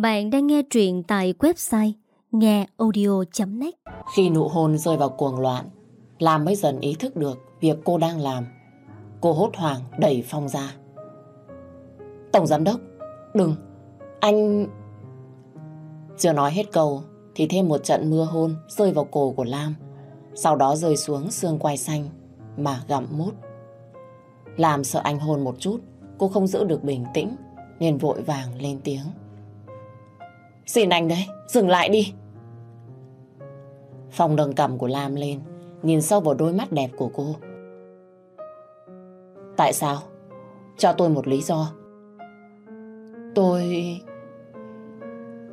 Bạn đang nghe truyện tại website ngheaudio.net Khi nụ hôn rơi vào cuồng loạn, Lam mới dần ý thức được việc cô đang làm. Cô hốt hoảng đẩy Phong ra. Tổng giám đốc, đừng, anh... Chưa nói hết câu thì thêm một trận mưa hôn rơi vào cổ của Lam. Sau đó rơi xuống xương quai xanh mà gặm mút. Lam sợ anh hôn một chút, cô không giữ được bình tĩnh nên vội vàng lên tiếng. Xin anh đấy, dừng lại đi. Phong nâng cầm của Lam lên, nhìn sâu vào đôi mắt đẹp của cô. Tại sao? Cho tôi một lý do. Tôi...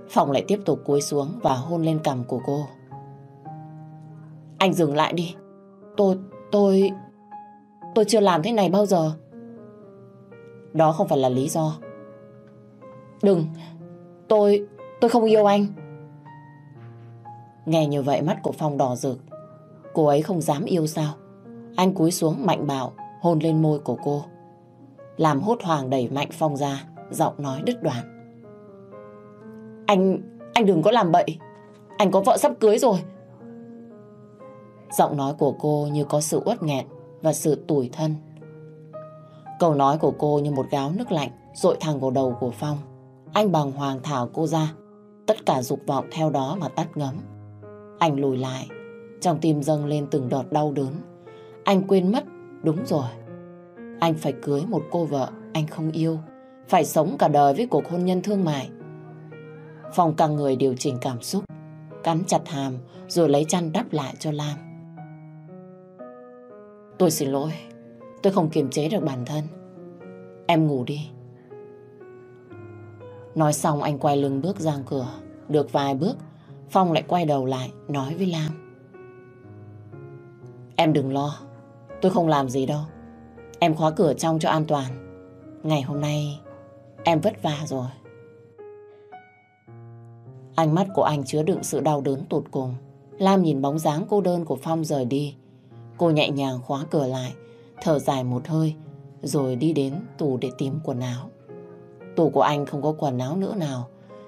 Phong lại tiếp tục cúi xuống và hôn lên cằm của cô. Anh dừng lại đi. Tôi... tôi... Tôi chưa làm thế này bao giờ. Đó không phải là lý do. Đừng. Tôi tôi không yêu anh. Nghe như vậy mắt của Phong đỏ rực. Cô ấy không dám yêu sao? Anh cúi xuống mạnh bạo, hôn lên môi của cô. Làm hốt hoảng đẩy mạnh Phong ra, giọng nói đứt đoạn. Anh, anh đừng có làm bậy. Anh có vợ sắp cưới rồi. Giọng nói của cô như có sự uất nghẹn và sự tủi thân. Câu nói của cô như một gáo nước lạnh dội thẳng vào đầu của Phong. Anh bằng hoàng thảo cô ra. Tất cả dục vọng theo đó mà tắt ngấm. Anh lùi lại. Trong tim dâng lên từng đợt đau đớn. Anh quên mất. Đúng rồi. Anh phải cưới một cô vợ anh không yêu. Phải sống cả đời với cuộc hôn nhân thương mại. phòng căng người điều chỉnh cảm xúc. Cắn chặt hàm rồi lấy chăn đắp lại cho Lam. Tôi xin lỗi. Tôi không kiềm chế được bản thân. Em ngủ đi. Nói xong anh quay lưng bước ra cửa. Được vài bước, Phong lại quay đầu lại nói với Lam. Em đừng lo. Tôi không làm gì đâu. Em khóa cửa trong cho an toàn. Ngày hôm nay em vất vả rồi. Ánh mắt của anh chứa đựng sự đau đớn tụt cùng. Lam nhìn bóng dáng cô đơn của Phong rời đi. Cô nhẹ nhàng khóa cửa lại, thở dài một hơi, rồi đi đến tủ để tìm quần áo. Tủ của anh không có quần áo nữa nào,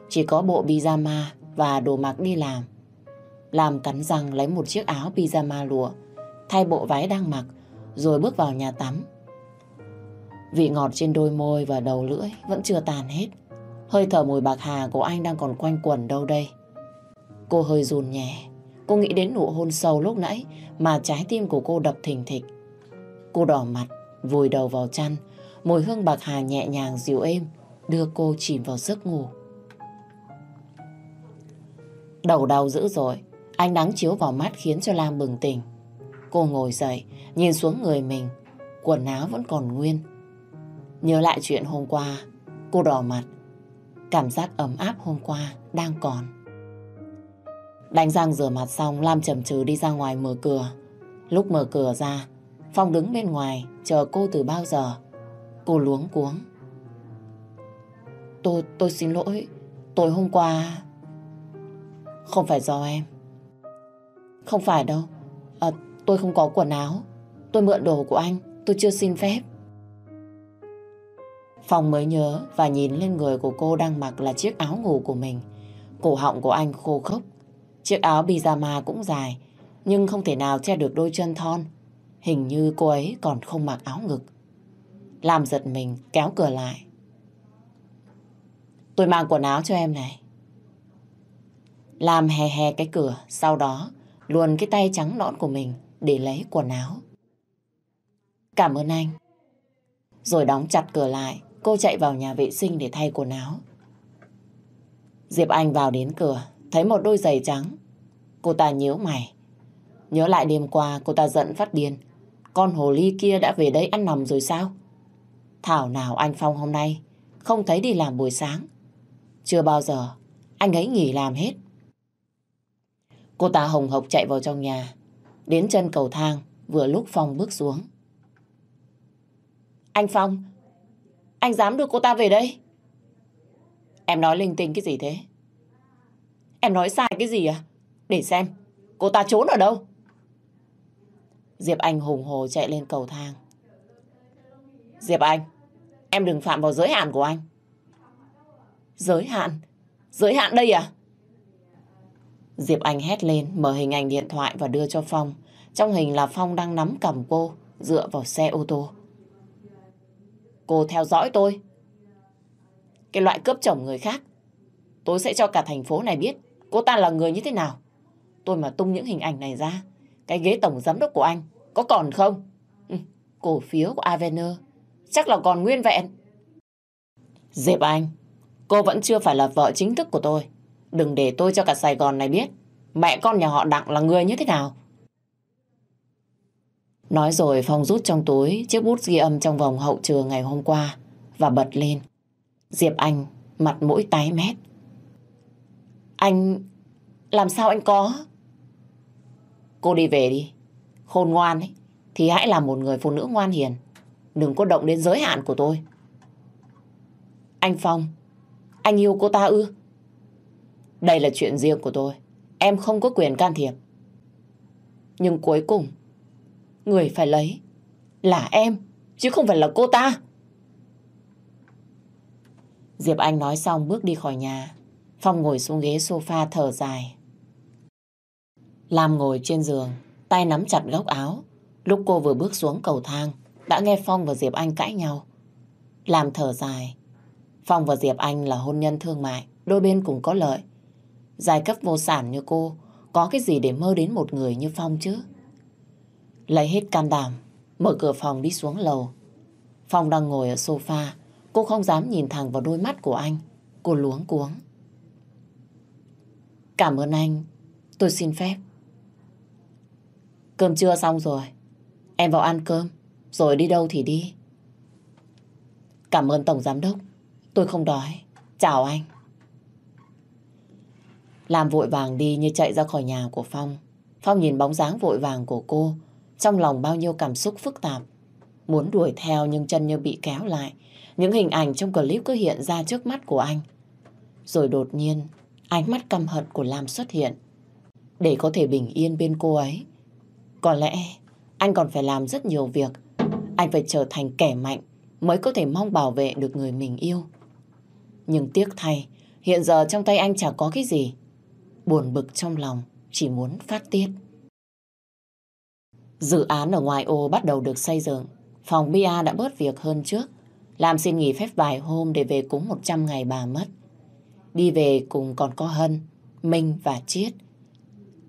chỉ có bộ pyjama và đồ mặc đi làm. Làm cắn răng lấy một chiếc áo pyjama lụa, thay bộ váy đang mặc, rồi bước vào nhà tắm. Vị ngọt trên đôi môi và đầu lưỡi vẫn chưa tàn hết. Hơi thở mùi bạc hà của anh đang còn quanh quẩn đâu đây. Cô hơi run nhẹ. Cô nghĩ đến nụ hôn sâu lúc nãy mà trái tim của cô đập thình thịch. Cô đỏ mặt, vùi đầu vào chăn. Mùi hương bạc hà nhẹ nhàng dịu êm đưa cô chìm vào giấc ngủ. Đầu đau dữ rồi, ánh nắng chiếu vào mắt khiến cho Lam bừng tỉnh. Cô ngồi dậy, nhìn xuống người mình, quần áo vẫn còn nguyên. Nhớ lại chuyện hôm qua, cô đỏ mặt, Cảm giác ấm áp hôm qua đang còn. Đánh răng rửa mặt xong, Lam chầm chừ đi ra ngoài mở cửa. Lúc mở cửa ra, Phong đứng bên ngoài chờ cô từ bao giờ. Cô luống cuống. Tôi, tôi xin lỗi. Tối hôm qua... Không phải do em. Không phải đâu. À, tôi không có quần áo. Tôi mượn đồ của anh. Tôi chưa xin phép. Phong mới nhớ và nhìn lên người của cô đang mặc là chiếc áo ngủ của mình. Cổ họng của anh khô khốc. Chiếc áo pyjama cũng dài, nhưng không thể nào che được đôi chân thon. Hình như cô ấy còn không mặc áo ngực. Làm giật mình kéo cửa lại. Tôi mang quần áo cho em này. Làm hè hè cái cửa, sau đó luồn cái tay trắng nõn của mình để lấy quần áo. Cảm ơn anh. Rồi đóng chặt cửa lại, Cô chạy vào nhà vệ sinh để thay quần áo. Diệp Anh vào đến cửa, thấy một đôi giày trắng. Cô ta nhíu mày. Nhớ lại đêm qua cô ta giận phát điên. Con hồ ly kia đã về đây ăn nằm rồi sao? Thảo nào anh Phong hôm nay không thấy đi làm buổi sáng. Chưa bao giờ anh ấy nghỉ làm hết. Cô ta hồng hộc chạy vào trong nhà. Đến chân cầu thang vừa lúc Phong bước xuống. Anh Phong, anh dám đưa cô ta về đây? Em nói linh tinh cái gì thế? Em nói sai cái gì à? Để xem, cô ta trốn ở đâu? Diệp Anh hùng hồ chạy lên cầu thang. Diệp Anh, em đừng phạm vào giới hạn của anh. Giới hạn? Giới hạn đây à? Diệp Anh hét lên, mở hình ảnh điện thoại và đưa cho Phong. Trong hình là Phong đang nắm cầm cô, dựa vào xe ô tô. Cô theo dõi tôi. Cái loại cướp chồng người khác. Tôi sẽ cho cả thành phố này biết cô ta là người như thế nào. Tôi mà tung những hình ảnh này ra, cái ghế tổng giám đốc của anh có còn không? Ừ, cổ phiếu của Avener chắc là còn nguyên vẹn. Diệp Anh, cô vẫn chưa phải là vợ chính thức của tôi. Đừng để tôi cho cả Sài Gòn này biết mẹ con nhà họ Đặng là người như thế nào. Nói rồi Phong rút trong túi chiếc bút ghi âm trong vòng hậu trường ngày hôm qua và bật lên. Diệp Anh mặt mũi tái mét. Anh... làm sao anh có? Cô đi về đi. Khôn ngoan ấy, thì hãy là một người phụ nữ ngoan hiền. Đừng có động đến giới hạn của tôi. Anh Phong, anh yêu cô ta ư? Đây là chuyện riêng của tôi. Em không có quyền can thiệp. Nhưng cuối cùng, người phải lấy là em, chứ không phải là cô ta. Diệp Anh nói xong bước đi khỏi nhà. Phong ngồi xuống ghế sofa thở dài. Lam ngồi trên giường, tay nắm chặt góc áo. Lúc cô vừa bước xuống cầu thang, đã nghe Phong và Diệp Anh cãi nhau. Lam thở dài. Phong và Diệp Anh là hôn nhân thương mại, đôi bên cùng có lợi. Giai cấp vô sản như cô, có cái gì để mơ đến một người như Phong chứ? Lấy hết can đảm, mở cửa phòng đi xuống lầu. Phong đang ngồi ở sofa, cô không dám nhìn thẳng vào đôi mắt của anh. Cô luống cuống. Cảm ơn anh, tôi xin phép. Cơm trưa xong rồi, em vào ăn cơm, rồi đi đâu thì đi. Cảm ơn Tổng Giám Đốc, tôi không đói. Chào anh. Làm vội vàng đi như chạy ra khỏi nhà của Phong. Phong nhìn bóng dáng vội vàng của cô, trong lòng bao nhiêu cảm xúc phức tạp. Muốn đuổi theo nhưng chân như bị kéo lại. Những hình ảnh trong clip cứ hiện ra trước mắt của anh. Rồi đột nhiên, ánh mắt căm hận của Lam xuất hiện. Để có thể bình yên bên cô ấy. Có lẽ anh còn phải làm rất nhiều việc. Anh phải trở thành kẻ mạnh mới có thể mong bảo vệ được người mình yêu. Nhưng tiếc thay, hiện giờ trong tay anh chẳng có cái gì buồn bực trong lòng, chỉ muốn phát tiết. Dự án ở ngoài ô bắt đầu được xây dựng. Phòng Bia đã bớt việc hơn trước. Làm xin nghỉ phép vài hôm để về cúng 100 ngày bà mất. Đi về cùng còn có Hân, Minh và Chiết.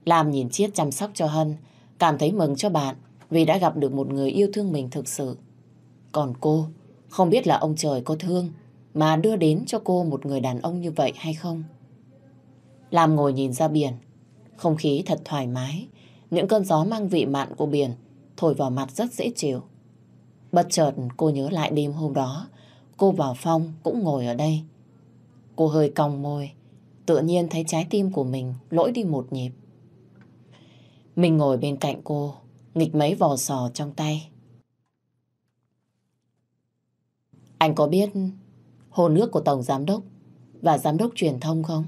Làm nhìn Chiết chăm sóc cho Hân, cảm thấy mừng cho bạn vì đã gặp được một người yêu thương mình thực sự. Còn cô, không biết là ông trời có thương mà đưa đến cho cô một người đàn ông như vậy hay không? Lam ngồi nhìn ra biển. Không khí thật thoải mái. Những cơn gió mang vị mặn của biển thổi vào mặt rất dễ chịu. Bất chợt cô nhớ lại đêm hôm đó. Cô vào Phong cũng ngồi ở đây. Cô hơi cong môi. Tự nhiên thấy trái tim của mình lỗi đi một nhịp. Mình ngồi bên cạnh cô, nghịch mấy vò sò trong tay. Anh có biết hồ nước của Tổng Giám Đốc và Giám Đốc Truyền thông không?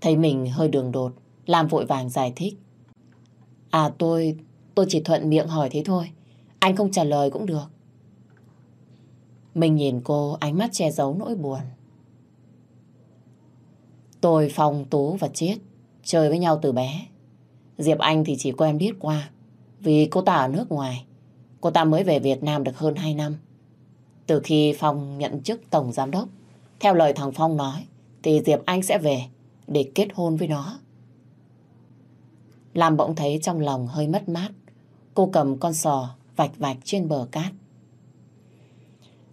Thấy mình hơi đường đột, làm vội vàng giải thích. À tôi, tôi chỉ thuận miệng hỏi thế thôi. Anh không trả lời cũng được. Mình nhìn cô ánh mắt che giấu nỗi buồn. Tôi, Phong, Tú và Chiết chơi với nhau từ bé. Diệp Anh thì chỉ quen biết qua vì cô ta ở nước ngoài. Cô ta mới về Việt Nam được hơn 2 năm. Từ khi Phong nhận chức Tổng Giám Đốc, theo lời thằng Phong nói, thì Diệp Anh sẽ về để kết hôn với nó. Làm bỗng thấy trong lòng hơi mất mát. Cô cầm con sò vạch vạch trên bờ cát.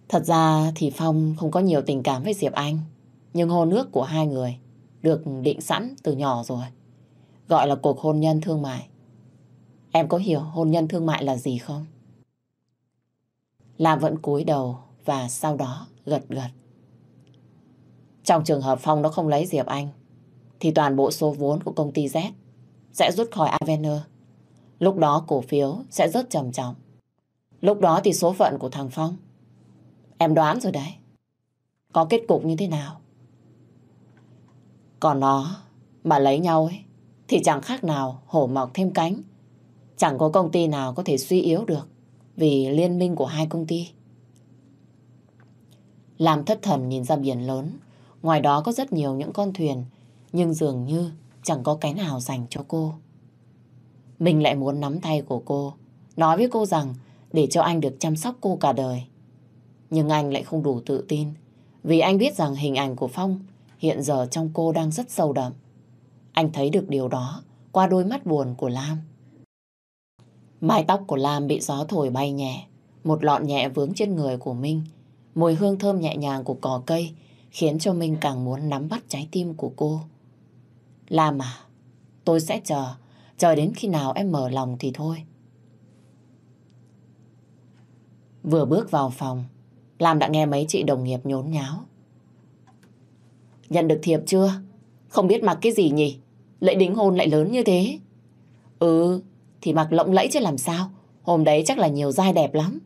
Thật ra thì Phong không có nhiều tình cảm với Diệp Anh. Nhưng hôn nước của hai người được định sẵn từ nhỏ rồi. Gọi là cuộc hôn nhân thương mại. Em có hiểu hôn nhân thương mại là gì không? Lam vẫn cúi đầu và sau đó gật gật. Trong trường hợp Phong nó không lấy Diệp Anh, thì toàn bộ số vốn của công ty Z sẽ rút khỏi Avener. Lúc đó cổ phiếu sẽ rất trầm trọng. Lúc đó thì số phận của thằng Phong, em đoán rồi đấy. Có kết cục như thế nào? Còn nó mà lấy nhau ấy, thì chẳng khác nào hổ mọc thêm cánh. Chẳng có công ty nào có thể suy yếu được vì liên minh của hai công ty. Làm thất thần nhìn ra biển lớn, Ngoài đó có rất nhiều những con thuyền, nhưng dường như chẳng có cái nào dành cho cô. Mình lại muốn nắm tay của cô, nói với cô rằng để cho anh được chăm sóc cô cả đời. Nhưng anh lại không đủ tự tin, vì anh biết rằng hình ảnh của Phong hiện giờ trong cô đang rất sâu đậm. Anh thấy được điều đó qua đôi mắt buồn của Lam. Mái tóc của Lam bị gió thổi bay nhẹ, một lọn nhẹ vướng trên người của Minh. Mùi hương thơm nhẹ nhàng của cỏ cây khiến cho Minh càng muốn nắm bắt trái tim của cô. Lam à, tôi sẽ chờ, chờ đến khi nào em mở lòng thì thôi. Vừa bước vào phòng, Lam đã nghe mấy chị đồng nghiệp nhốn nháo. Nhận được thiệp chưa? Không biết mặc cái gì nhỉ? Lễ đính hôn lại lớn như thế. Ừ, thì mặc lộng lẫy chứ làm sao. Hôm đấy chắc là nhiều dai đẹp lắm.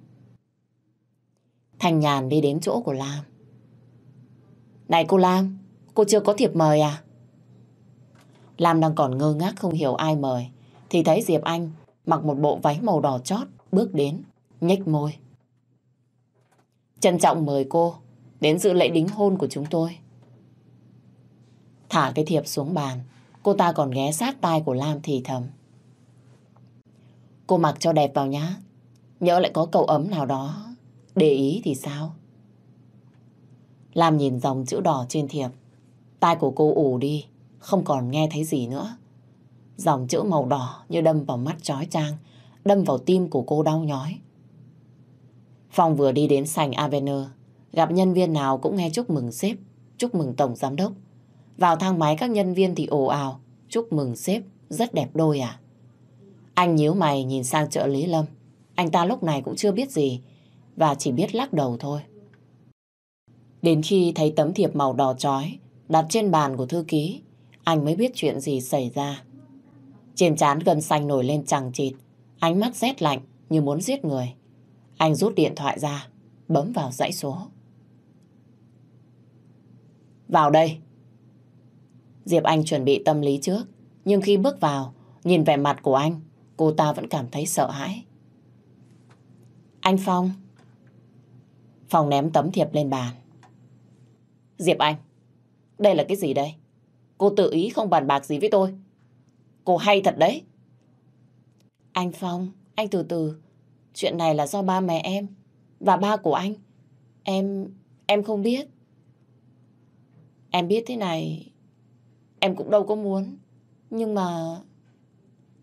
Thanh Nhàn đi đến chỗ của Lam. Này cô Lam, cô chưa có thiệp mời à? Lam đang còn ngơ ngác không hiểu ai mời. Thì thấy Diệp Anh mặc một bộ váy màu đỏ chót bước đến, nhếch môi. Trân trọng mời cô đến dự lễ đính hôn của chúng tôi. Thả cái thiệp xuống bàn, cô ta còn ghé sát tai của Lam thì thầm. Cô mặc cho đẹp vào nhá. Nhớ lại có cậu ấm nào đó. Để ý thì sao? Lam nhìn dòng chữ đỏ trên thiệp. Tai của cô ủ đi, không còn nghe thấy gì nữa. Dòng chữ màu đỏ như đâm vào mắt chói trang, đâm vào tim của cô đau nhói. Phong vừa đi đến sành avener, gặp nhân viên nào cũng nghe chúc mừng sếp, chúc mừng tổng giám đốc. Vào thang máy các nhân viên thì ồ ào, chúc mừng sếp, rất đẹp đôi à. Anh nhíu mày nhìn sang trợ lý Lâm. Anh ta lúc này cũng chưa biết gì và chỉ biết lắc đầu thôi. Đến khi thấy tấm thiệp màu đỏ chói đặt trên bàn của thư ký, anh mới biết chuyện gì xảy ra. Trên trán gần xanh nổi lên chằng chịt, ánh mắt rét lạnh như muốn giết người. Anh rút điện thoại ra, bấm vào dãy số. Vào đây. Diệp Anh chuẩn bị tâm lý trước, nhưng khi bước vào, nhìn vẻ mặt của anh, cô ta vẫn cảm thấy sợ hãi. Anh Phong. Phong ném tấm thiệp lên bàn. Diệp Anh, đây là cái gì đây? Cô tự ý không bàn bạc gì với tôi. Cô hay thật đấy. Anh Phong, anh từ từ. Chuyện này là do ba mẹ em và ba của anh. Em, em không biết. Em biết thế này, em cũng đâu có muốn. Nhưng mà...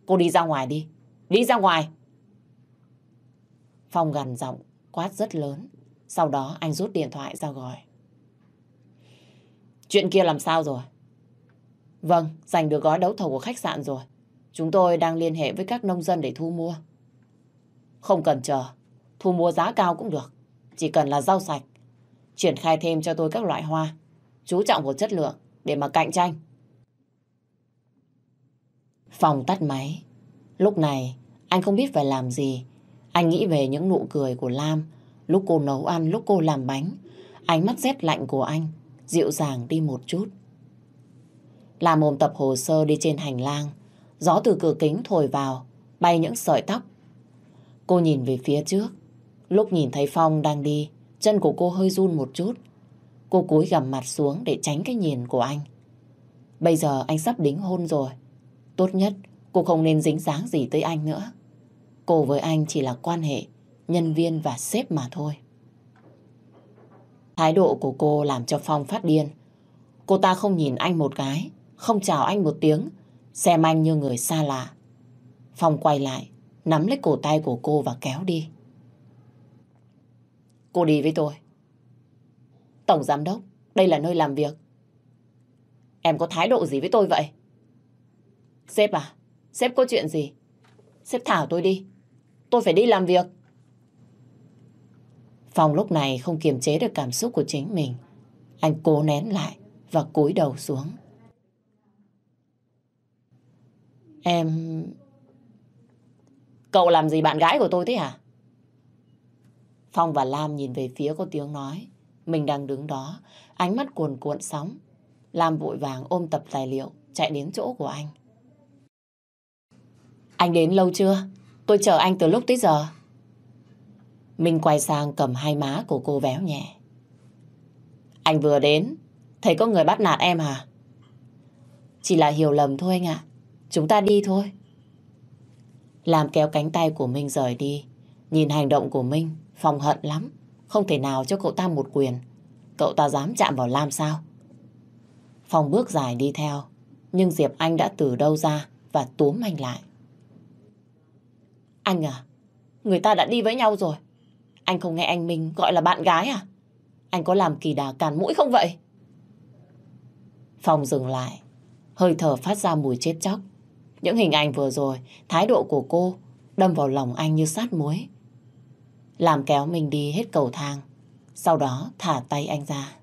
Cô đi ra ngoài đi. Đi ra ngoài. Phong gằn giọng, quát rất lớn. Sau đó anh rút điện thoại ra gọi. Chuyện kia làm sao rồi? Vâng, giành được gói đấu thầu của khách sạn rồi. Chúng tôi đang liên hệ với các nông dân để thu mua. Không cần chờ, thu mua giá cao cũng được. Chỉ cần là rau sạch. Triển khai thêm cho tôi các loại hoa. Chú trọng vào chất lượng để mà cạnh tranh. Phòng tắt máy. Lúc này, anh không biết phải làm gì. Anh nghĩ về những nụ cười của Lam, lúc cô nấu ăn, lúc cô làm bánh. Ánh mắt rét lạnh của anh, dịu dàng đi một chút. Làm ôm tập hồ sơ đi trên hành lang. Gió từ cửa kính thổi vào, bay những sợi tóc. Cô nhìn về phía trước. Lúc nhìn thấy Phong đang đi, chân của cô hơi run một chút. Cô cúi gằm mặt xuống để tránh cái nhìn của anh. Bây giờ anh sắp đính hôn rồi. Tốt nhất cô không nên dính dáng gì tới anh nữa. Cô với anh chỉ là quan hệ, nhân viên và sếp mà thôi. Thái độ của cô làm cho Phong phát điên. Cô ta không nhìn anh một cái, không chào anh một tiếng, xem anh như người xa lạ. Phong quay lại, nắm lấy cổ tay của cô và kéo đi. Cô đi với tôi. Tổng giám đốc, đây là nơi làm việc. Em có thái độ gì với tôi vậy? Sếp à, sếp có chuyện gì? Sếp thả tôi đi. Tôi phải đi làm việc. Phong lúc này không kiềm chế được cảm xúc của chính mình. Anh cố nén lại và cúi đầu xuống. Em... Cậu làm gì bạn gái của tôi thế hả? Phong và Lam nhìn về phía có tiếng nói. Mình đang đứng đó, ánh mắt cuồn cuộn sóng. Lam vội vàng ôm tập tài liệu, chạy đến chỗ của anh. Anh đến lâu chưa? Tôi chờ anh từ lúc tới giờ. Minh quay sang cầm hai má của cô véo nhẹ. Anh vừa đến, Thấy có người bắt nạt em hả? Chỉ là hiểu lầm thôi anh ạ. Chúng ta đi thôi. Làm kéo cánh tay của Minh rời đi. Nhìn hành động của Minh, Phòng hận lắm. Không thể nào cho cậu ta một quyền. Cậu ta dám chạm vào Lam sao? Phong bước dài đi theo. Nhưng Diệp Anh đã từ đâu ra và túm anh lại. Anh à, người ta đã đi với nhau rồi. Anh không nghe anh Minh gọi là bạn gái à? Anh có làm kỳ đà càn mũi không vậy? phòng dừng lại, hơi thở phát ra mùi chết chóc. Những hình ảnh vừa rồi, thái độ của cô đâm vào lòng anh như sát muối. Làm kéo mình đi hết cầu thang, sau đó thả tay anh ra.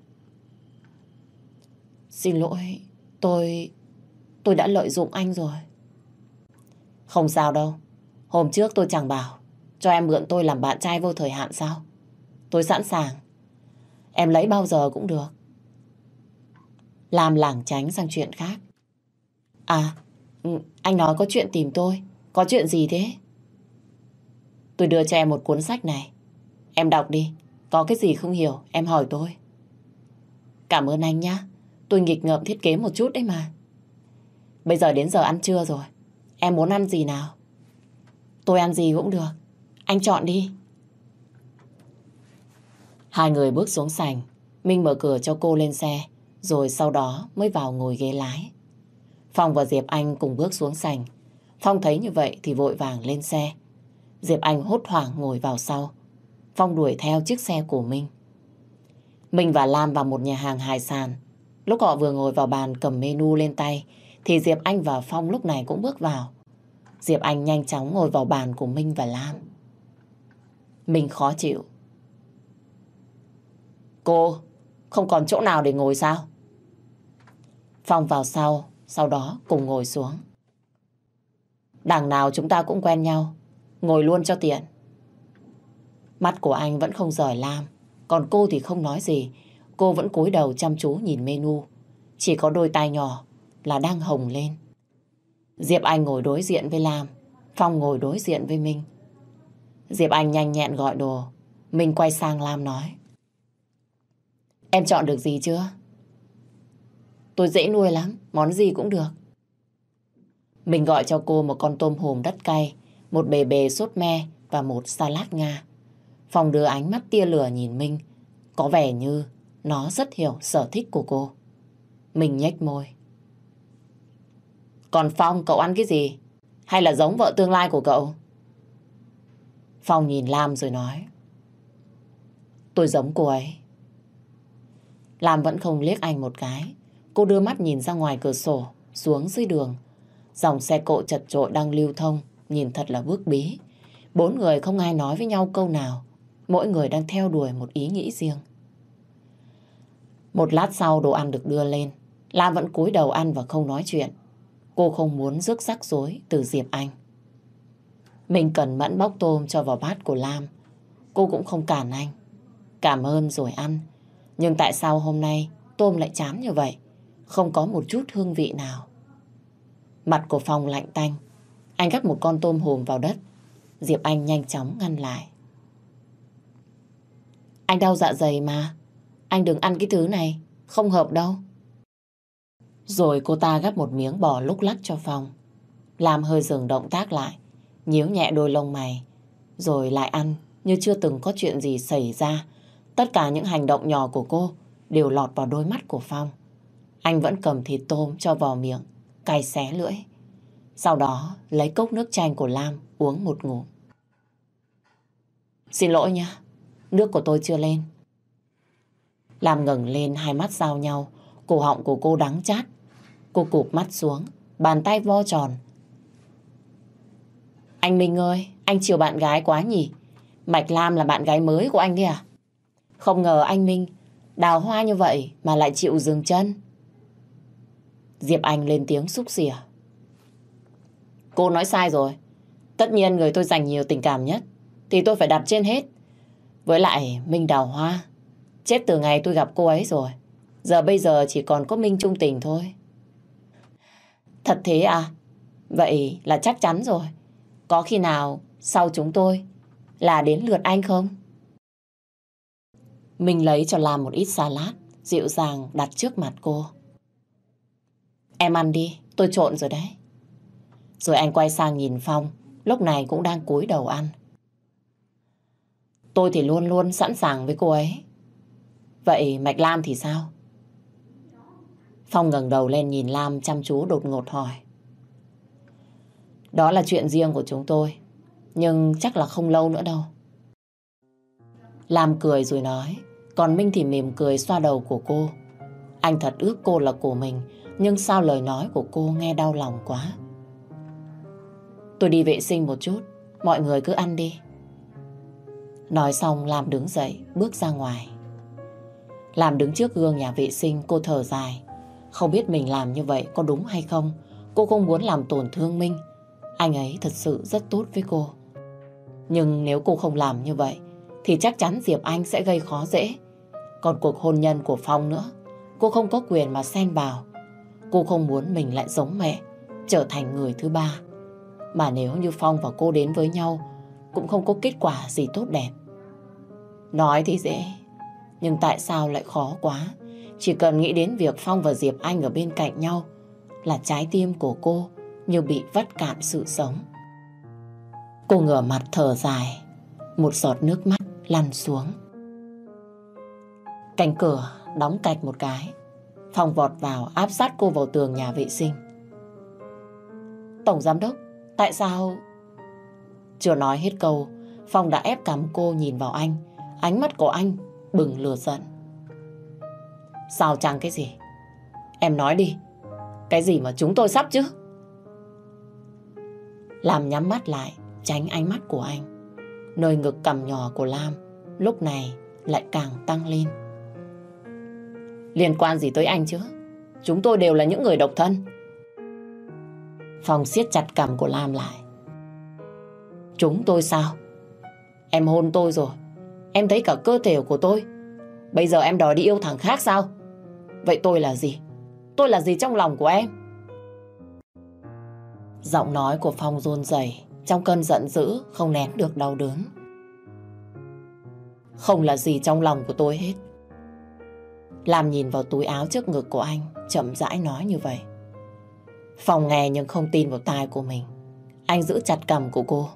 Xin lỗi, tôi... tôi đã lợi dụng anh rồi. Không sao đâu, hôm trước tôi chẳng bảo cho em mượn tôi làm bạn trai vô thời hạn sao? Tôi sẵn sàng. Em lấy bao giờ cũng được. Làm lảng tránh sang chuyện khác. À, ừ, anh nói có chuyện tìm tôi. Có chuyện gì thế? Tôi đưa cho em một cuốn sách này. Em đọc đi. Có cái gì không hiểu, em hỏi tôi. Cảm ơn anh nhá. Tôi nghịch ngợm thiết kế một chút đấy mà. Bây giờ đến giờ ăn trưa rồi. Em muốn ăn gì nào? Tôi ăn gì cũng được. Anh chọn đi. Hai người bước xuống sảnh. Minh mở cửa cho cô lên xe. Rồi sau đó mới vào ngồi ghế lái. Phong và Diệp Anh cùng bước xuống sảnh. Phong thấy như vậy thì vội vàng lên xe. Diệp Anh hốt hoảng ngồi vào sau. Phong đuổi theo chiếc xe của Minh. Minh và Lam vào một nhà hàng hải sản. Lúc họ vừa ngồi vào bàn cầm menu lên tay, thì Diệp Anh và Phong lúc này cũng bước vào. Diệp Anh nhanh chóng ngồi vào bàn của Minh và Lam. Minh khó chịu. Cô, không còn chỗ nào để ngồi sao? Phong vào sau, sau đó cùng ngồi xuống. Đằng nào chúng ta cũng quen nhau, ngồi luôn cho tiện. Mắt của anh vẫn không rời Lam, còn cô thì không nói gì. Cô vẫn cúi đầu chăm chú nhìn menu. Chỉ có đôi tai nhỏ là đang hồng lên. Diệp Anh ngồi đối diện với Lam, Phong ngồi đối diện với Minh. Diệp Anh nhanh nhẹn gọi đồ. Minh quay sang Lam nói. Em chọn được gì chưa? Tôi dễ nuôi lắm, món gì cũng được. Mình gọi cho cô một con tôm hùm đất cay, một bề bề sốt me và một salad Nga. Phong đưa ánh mắt tia lửa nhìn Minh, có vẻ như nó rất hiểu sở thích của cô. Mình nhếch môi. Còn Phong, cậu ăn cái gì? Hay là giống vợ tương lai của cậu? Phong nhìn Lam rồi nói. Tôi giống cô ấy. Lam vẫn không liếc anh một cái. Cô đưa mắt nhìn ra ngoài cửa sổ, xuống dưới đường. Dòng xe cộ chật trội đang lưu thông, nhìn thật là bước bí. Bốn người không ai nói với nhau câu nào. Mỗi người đang theo đuổi một ý nghĩ riêng. Một lát sau đồ ăn được đưa lên. Lam vẫn cúi đầu ăn và không nói chuyện. Cô không muốn rước rắc rối từ Diệp Anh. Mình cần mẫn bóc tôm cho vào bát của Lam. Cô cũng không cản anh. Cảm ơn rồi ăn. Nhưng tại sao hôm nay tôm lại chán như vậy? Không có một chút hương vị nào. Mặt của Phong lạnh tanh. Anh gắp một con tôm hùm vào đất. Diệp Anh nhanh chóng ngăn lại. Anh đau dạ dày mà. Anh đừng ăn cái thứ này. Không hợp đâu. Rồi cô ta gắp một miếng bò lúc lắc cho Phong. Làm hơi dừng động tác lại nhíu nhẹ đôi lông mày, rồi lại ăn như chưa từng có chuyện gì xảy ra. Tất cả những hành động nhỏ của cô đều lọt vào đôi mắt của Phong. Anh vẫn cầm thịt tôm cho vào miệng, cay xé lưỡi. Sau đó lấy cốc nước chanh của Lam uống một ngụm. Xin lỗi nha, nước của tôi chưa lên. Lam ngẩng lên hai mắt giao nhau, cổ họng của cô đắng chát. Cô cụp mắt xuống, bàn tay vo tròn, anh Minh ơi, anh chiều bạn gái quá nhỉ? Mạch Lam là bạn gái mới của anh đấy à? Không ngờ anh Minh đào hoa như vậy mà lại chịu dừng chân. Diệp Anh lên tiếng xúc xỉa. Cô nói sai rồi. Tất nhiên người tôi dành nhiều tình cảm nhất thì tôi phải đặt trên hết. Với lại Minh đào hoa. Chết từ ngày tôi gặp cô ấy rồi. Giờ bây giờ chỉ còn có Minh trung tình thôi. Thật thế à? Vậy là chắc chắn rồi. Có khi nào sau chúng tôi là đến lượt anh không? Mình lấy cho làm một ít salad, dịu dàng đặt trước mặt cô. Em ăn đi, tôi trộn rồi đấy. Rồi anh quay sang nhìn Phong, lúc này cũng đang cúi đầu ăn. Tôi thì luôn luôn sẵn sàng với cô ấy. Vậy Mạch Lam thì sao? Phong ngẩng đầu lên nhìn Lam chăm chú đột ngột hỏi. Đó là chuyện riêng của chúng tôi, nhưng chắc là không lâu nữa đâu. Lam cười rồi nói, còn Minh thì mỉm cười xoa đầu của cô. Anh thật ước cô là của mình, nhưng sao lời nói của cô nghe đau lòng quá. Tôi đi vệ sinh một chút, mọi người cứ ăn đi. Nói xong Lam đứng dậy, bước ra ngoài. Làm đứng trước gương nhà vệ sinh, cô thở dài. Không biết mình làm như vậy có đúng hay không. Cô không muốn làm tổn thương Minh. Anh ấy thật sự rất tốt với cô. Nhưng nếu cô không làm như vậy, thì chắc chắn Diệp Anh sẽ gây khó dễ. Còn cuộc hôn nhân của Phong nữa, cô không có quyền mà xen vào. Cô không muốn mình lại giống mẹ, trở thành người thứ ba. Mà nếu như Phong và cô đến với nhau, cũng không có kết quả gì tốt đẹp. Nói thì dễ, nhưng tại sao lại khó quá? Chỉ cần nghĩ đến việc Phong và Diệp Anh ở bên cạnh nhau là trái tim của cô như bị vắt cạn sự sống. Cô ngửa mặt thở dài, một giọt nước mắt lăn xuống. Cánh cửa đóng cạch một cái. Phong vọt vào áp sát cô vào tường nhà vệ sinh. Tổng giám đốc, tại sao... Chưa nói hết câu, Phong đã ép cắm cô nhìn vào anh. Ánh mắt của anh bừng lửa giận. Sao chăng cái gì? Em nói đi. Cái gì mà chúng tôi sắp chứ? Làm nhắm mắt lại, tránh ánh mắt của anh. Nơi ngực cầm nhỏ của Lam lúc này lại càng tăng lên. Liên quan gì tới anh chứ? Chúng tôi đều là những người độc thân. phòng siết chặt cầm của Lam lại. Chúng tôi sao? Em hôn tôi rồi. Em thấy cả cơ thể của tôi. Bây giờ em đòi đi yêu thằng khác sao? Vậy tôi là gì? Tôi là gì trong lòng của em? Giọng nói của Phong run rẩy trong cơn giận dữ không nén được đau đớn. Không là gì trong lòng của tôi hết. Làm nhìn vào túi áo trước ngực của anh, chậm rãi nói như vậy. Phong nghe nhưng không tin vào tai của mình. Anh giữ chặt cầm của cô.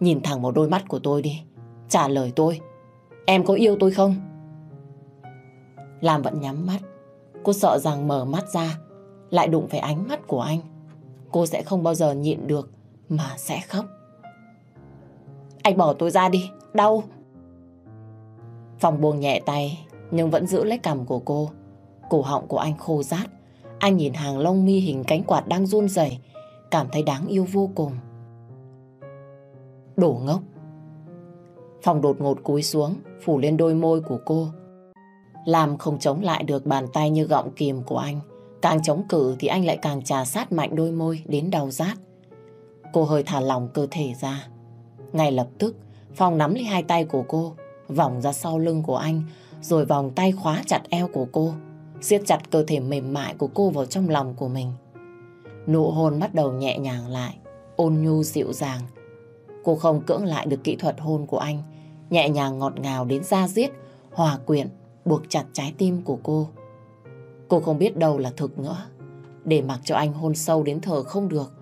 Nhìn thẳng vào đôi mắt của tôi đi. Trả lời tôi. Em có yêu tôi không? Lam vẫn nhắm mắt. Cô sợ rằng mở mắt ra lại đụng phải ánh mắt của anh. Cô sẽ không bao giờ nhịn được mà sẽ khóc. Anh bỏ tôi ra đi, đau. Phòng buông nhẹ tay nhưng vẫn giữ lấy cằm của cô. Cổ họng của anh khô rát. Anh nhìn hàng lông mi hình cánh quạt đang run rẩy, cảm thấy đáng yêu vô cùng. Đổ ngốc. Phòng đột ngột cúi xuống, phủ lên đôi môi của cô. Làm không chống lại được bàn tay như gọng kìm của anh. Càng chống cự thì anh lại càng trà sát mạnh đôi môi đến đau rát. Cô hơi thả lỏng cơ thể ra. Ngay lập tức, Phong nắm lấy hai tay của cô, vòng ra sau lưng của anh, rồi vòng tay khóa chặt eo của cô, siết chặt cơ thể mềm mại của cô vào trong lòng của mình. Nụ hôn bắt đầu nhẹ nhàng lại, ôn nhu dịu dàng. Cô không cưỡng lại được kỹ thuật hôn của anh, nhẹ nhàng ngọt ngào đến da diết, hòa quyện, buộc chặt trái tim của cô. Cô không biết đâu là thực nữa, để mặc cho anh hôn sâu đến thở không được.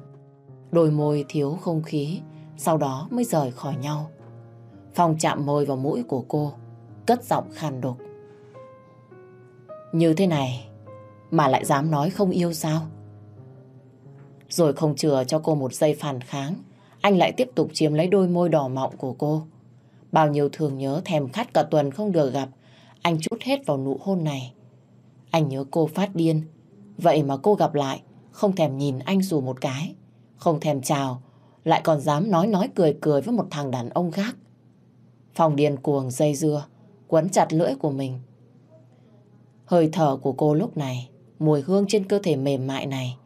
Đôi môi thiếu không khí, sau đó mới rời khỏi nhau. Phong chạm môi vào mũi của cô, cất giọng khàn đục. Như thế này mà lại dám nói không yêu sao? Rồi không chừa cho cô một giây phản kháng, anh lại tiếp tục chiếm lấy đôi môi đỏ mọng của cô. Bao nhiêu thường nhớ thèm khát cả tuần không được gặp, anh chút hết vào nụ hôn này. Anh nhớ cô phát điên, vậy mà cô gặp lại, không thèm nhìn anh dù một cái, không thèm chào, lại còn dám nói nói cười cười với một thằng đàn ông khác. Phòng điên cuồng dây dưa, quấn chặt lưỡi của mình. Hơi thở của cô lúc này, mùi hương trên cơ thể mềm mại này,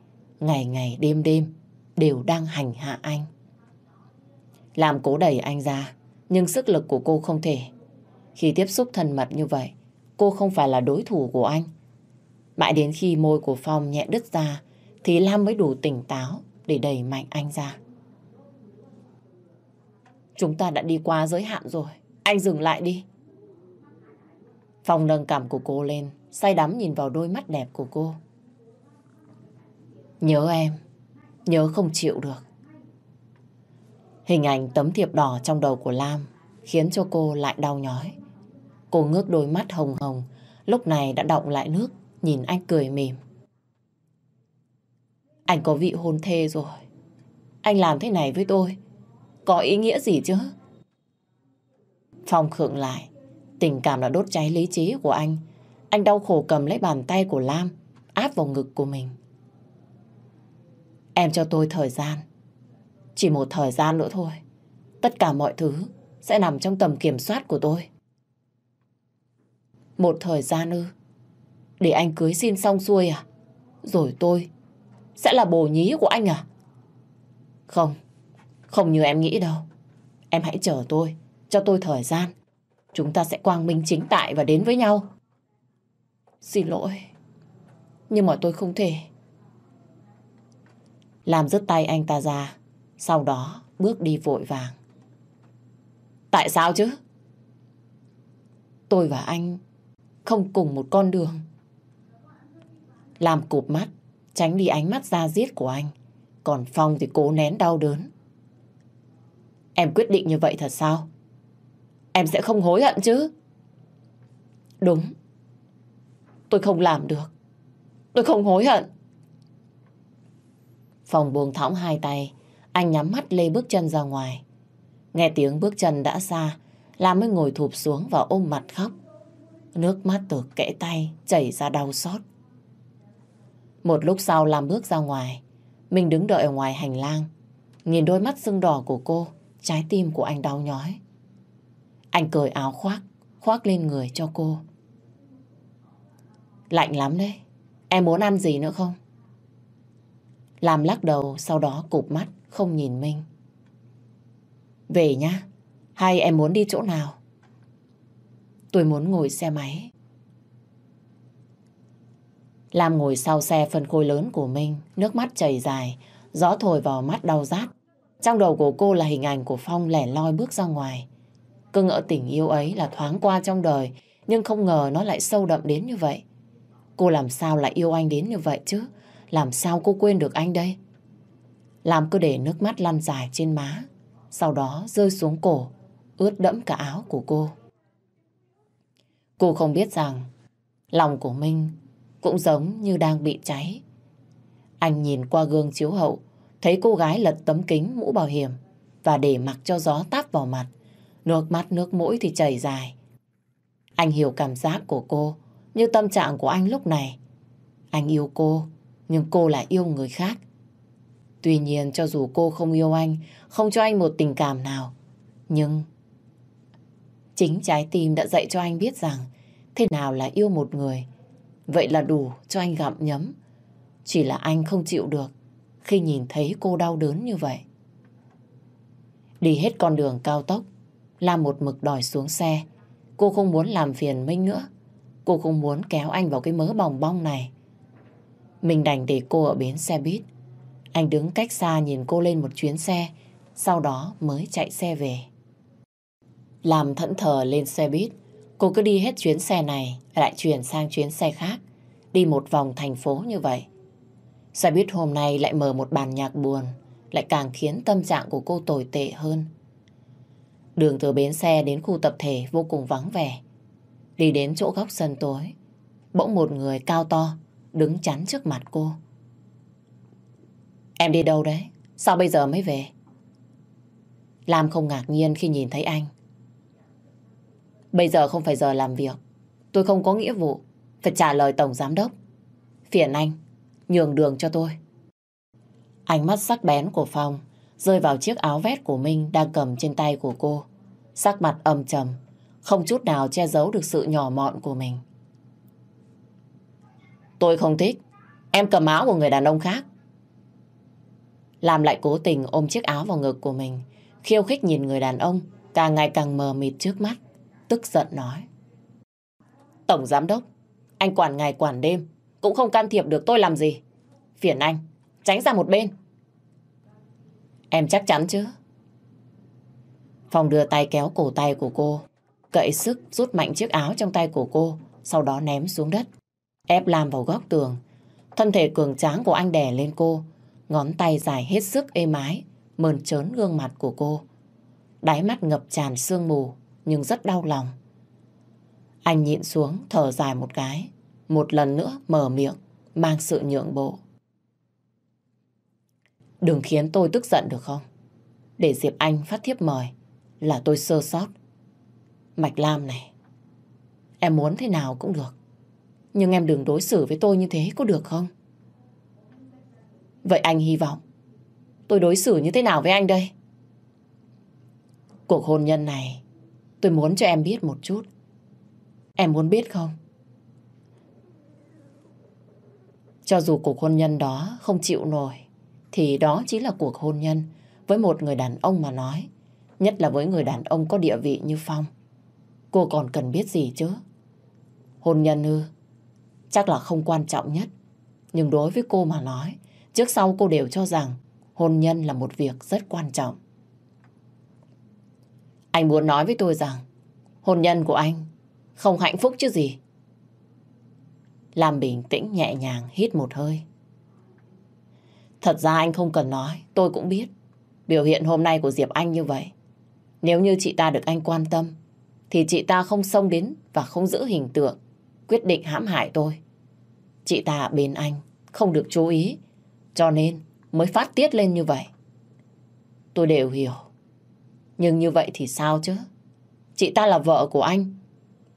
ngày ngày đêm đêm, đều đang hành hạ anh. Làm cố đẩy anh ra, nhưng sức lực của cô không thể. Khi tiếp xúc thân mật như vậy, cô không phải là đối thủ của anh. Mãi đến khi môi của Phong nhẹ đứt ra, thì Lam mới đủ tỉnh táo để đẩy mạnh anh ra. Chúng ta đã đi qua giới hạn rồi. Anh dừng lại đi. Phong nâng cảm của cô lên, say đắm nhìn vào đôi mắt đẹp của cô. Nhớ em, nhớ không chịu được. Hình ảnh tấm thiệp đỏ trong đầu của Lam khiến cho cô lại đau nhói. Cô ngước đôi mắt hồng hồng, lúc này đã động lại nước, nhìn anh cười mỉm. Anh có vị hôn thê rồi. Anh làm thế này với tôi, có ý nghĩa gì chứ? Phong khựng lại, tình cảm đã đốt cháy lý trí của anh. Anh đau khổ cầm lấy bàn tay của Lam, áp vào ngực của mình. Em cho tôi thời gian. Chỉ một thời gian nữa thôi. Tất cả mọi thứ sẽ nằm trong tầm kiểm soát của tôi. Một thời gian ư? Để anh cưới xin xong xuôi à? Rồi tôi sẽ là bồ nhí của anh à? Không, không như em nghĩ đâu. Em hãy chờ tôi, cho tôi thời gian. Chúng ta sẽ quang minh chính tại và đến với nhau. Xin lỗi, nhưng mà tôi không thể. Làm rứt tay anh ta ra, sau đó bước đi vội vàng. Tại sao chứ? Tôi và anh không cùng một con đường. Làm cụp mắt, tránh đi ánh mắt ra giết của anh. Còn Phong thì cố nén đau đớn. Em quyết định như vậy thật sao? Em sẽ không hối hận chứ? Đúng. Tôi không làm được. Tôi không hối hận. Phong buông thõng hai tay, anh nhắm mắt lê bước chân ra ngoài. Nghe tiếng bước chân đã xa, Lam mới ngồi thụp xuống và ôm mặt khóc. Nước mắt từ kẽ tay chảy ra đau xót. Một lúc sau làm bước ra ngoài, mình đứng đợi ở ngoài hành lang. Nhìn đôi mắt sưng đỏ của cô, trái tim của anh đau nhói. Anh cởi áo khoác, khoác lên người cho cô. Lạnh lắm đấy, em muốn ăn gì nữa không? Làm lắc đầu, sau đó cụp mắt, không nhìn Minh. Về nhá, hay em muốn đi chỗ nào? Tôi muốn ngồi xe máy. Lam ngồi sau xe phân khối lớn của Minh, nước mắt chảy dài, gió thổi vào mắt đau rát. Trong đầu của cô là hình ảnh của Phong lẻ loi bước ra ngoài. Cứ ngỡ tình yêu ấy là thoáng qua trong đời, nhưng không ngờ nó lại sâu đậm đến như vậy. Cô làm sao lại yêu anh đến như vậy chứ? Làm sao cô quên được anh đây? Lam cứ để nước mắt lăn dài trên má, sau đó rơi xuống cổ, ướt đẫm cả áo của cô. Cô không biết rằng lòng của Minh cũng giống như đang bị cháy. Anh nhìn qua gương chiếu hậu, thấy cô gái lật tấm kính mũ bảo hiểm và để mặc cho gió táp vào mặt. Nước mắt nước mũi thì chảy dài. Anh hiểu cảm giác của cô, như tâm trạng của anh lúc này. Anh yêu cô, nhưng cô lại yêu người khác. Tuy nhiên cho dù cô không yêu anh, không cho anh một tình cảm nào, nhưng chính trái tim đã dạy cho anh biết rằng thế nào là yêu một người. Vậy là đủ cho anh gặm nhấm. Chỉ là anh không chịu được khi nhìn thấy cô đau đớn như vậy. Đi hết con đường cao tốc, làm một mực đòi xuống xe. Cô không muốn làm phiền Minh nữa. Cô không muốn kéo anh vào cái mớ bòng bong này. Mình đành để cô ở bến xe buýt. Anh đứng cách xa nhìn cô lên một chuyến xe, sau đó mới chạy xe về. Làm thẫn thờ lên xe buýt, cô cứ đi hết chuyến xe này, lại chuyển sang chuyến xe khác, đi một vòng thành phố như vậy. Xe buýt hôm nay lại mở một bản nhạc buồn, lại càng khiến tâm trạng của cô tồi tệ hơn. Đường từ bến xe đến khu tập thể vô cùng vắng vẻ. Đi đến chỗ góc sân tối, bỗng một người cao to đứng chắn trước mặt cô. Em đi đâu đấy? Sao bây giờ mới về? Lam không ngạc nhiên khi nhìn thấy anh. Bây giờ không phải giờ làm việc. Tôi không có nghĩa vụ phải trả lời Tổng Giám Đốc. Phiền anh, nhường đường cho tôi. Ánh mắt sắc bén của Phong rơi vào chiếc áo vest của Minh đang cầm trên tay của cô. Sắc mặt âm trầm, không chút nào che giấu được sự nhỏ mọn của mình. Tôi không thích. Em cầm áo của người đàn ông khác. Làm lại cố tình ôm chiếc áo vào ngực của mình. Khiêu khích nhìn người đàn ông càng ngày càng mờ mịt trước mắt. Tức giận nói. Tổng giám đốc, anh quản ngày quản đêm. Cũng không can thiệp được tôi làm gì. Phiền anh, tránh ra một bên. Em chắc chắn chứ? Phong đưa tay kéo cổ tay của cô. cậy sức rút mạnh chiếc áo trong tay của cô, sau đó ném xuống đất. Ép Lam vào góc tường. Thân thể cường tráng của anh đè lên cô, ngón tay dài hết sức êm ái, mờn trớn gương mặt của cô. Đáy mắt ngập tràn sương mù, nhưng rất đau lòng. Anh nhịn xuống, thở dài một cái, một lần nữa mở miệng, mang sự nhượng bộ. Đừng khiến tôi tức giận được không? Để Diệp Anh phát thiếp mời là tôi sơ sót. Mạch Lam này, em muốn thế nào cũng được. Nhưng em đừng đối xử với tôi như thế có được không? Vậy anh hy vọng tôi đối xử như thế nào với anh đây? Cuộc hôn nhân này tôi muốn cho em biết một chút. Em muốn biết không? Cho dù cuộc hôn nhân đó không chịu nổi, thì đó chỉ là cuộc hôn nhân với một người đàn ông mà nói. Nhất là với người đàn ông có địa vị như Phong. Cô còn cần biết gì chứ? Hôn nhân ư? Chắc là không quan trọng nhất. Nhưng đối với cô mà nói, trước sau cô đều cho rằng hôn nhân là một việc rất quan trọng. Anh muốn nói với tôi rằng hôn nhân của anh không hạnh phúc chứ gì. Làm bình tĩnh nhẹ nhàng hít một hơi. Thật ra anh không cần nói, tôi cũng biết. Biểu hiện hôm nay của Diệp Anh như vậy. Nếu như chị ta được anh quan tâm, thì chị ta không xông đến và không giữ hình tượng, quyết định hãm hại tôi. Chị ta bên anh, không được chú ý, cho nên mới phát tiết lên như vậy. Tôi đều hiểu. Nhưng như vậy thì sao chứ? Chị ta là vợ của anh.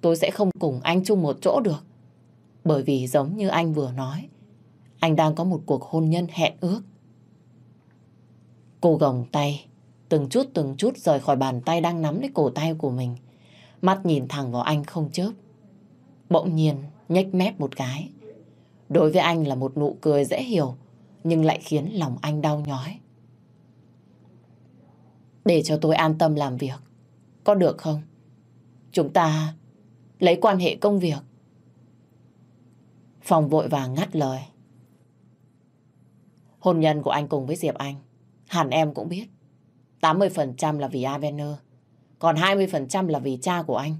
Tôi sẽ không cùng anh chung một chỗ được. Bởi vì giống như anh vừa nói, anh đang có một cuộc hôn nhân hẹn ước. Cô gồng tay, từng chút từng chút rời khỏi bàn tay đang nắm lấy cổ tay của mình. Mắt nhìn thẳng vào anh không chớp. Bỗng nhiên nhếch mép một cái. Đối với anh là một nụ cười dễ hiểu, nhưng lại khiến lòng anh đau nhói. Để cho tôi an tâm làm việc, có được không? Chúng ta lấy quan hệ công việc. Phòng vội vàng ngắt lời. Hôn nhân của anh cùng với Diệp Anh, hẳn em cũng biết. 80% là vì Avener, còn 20% là vì cha của anh.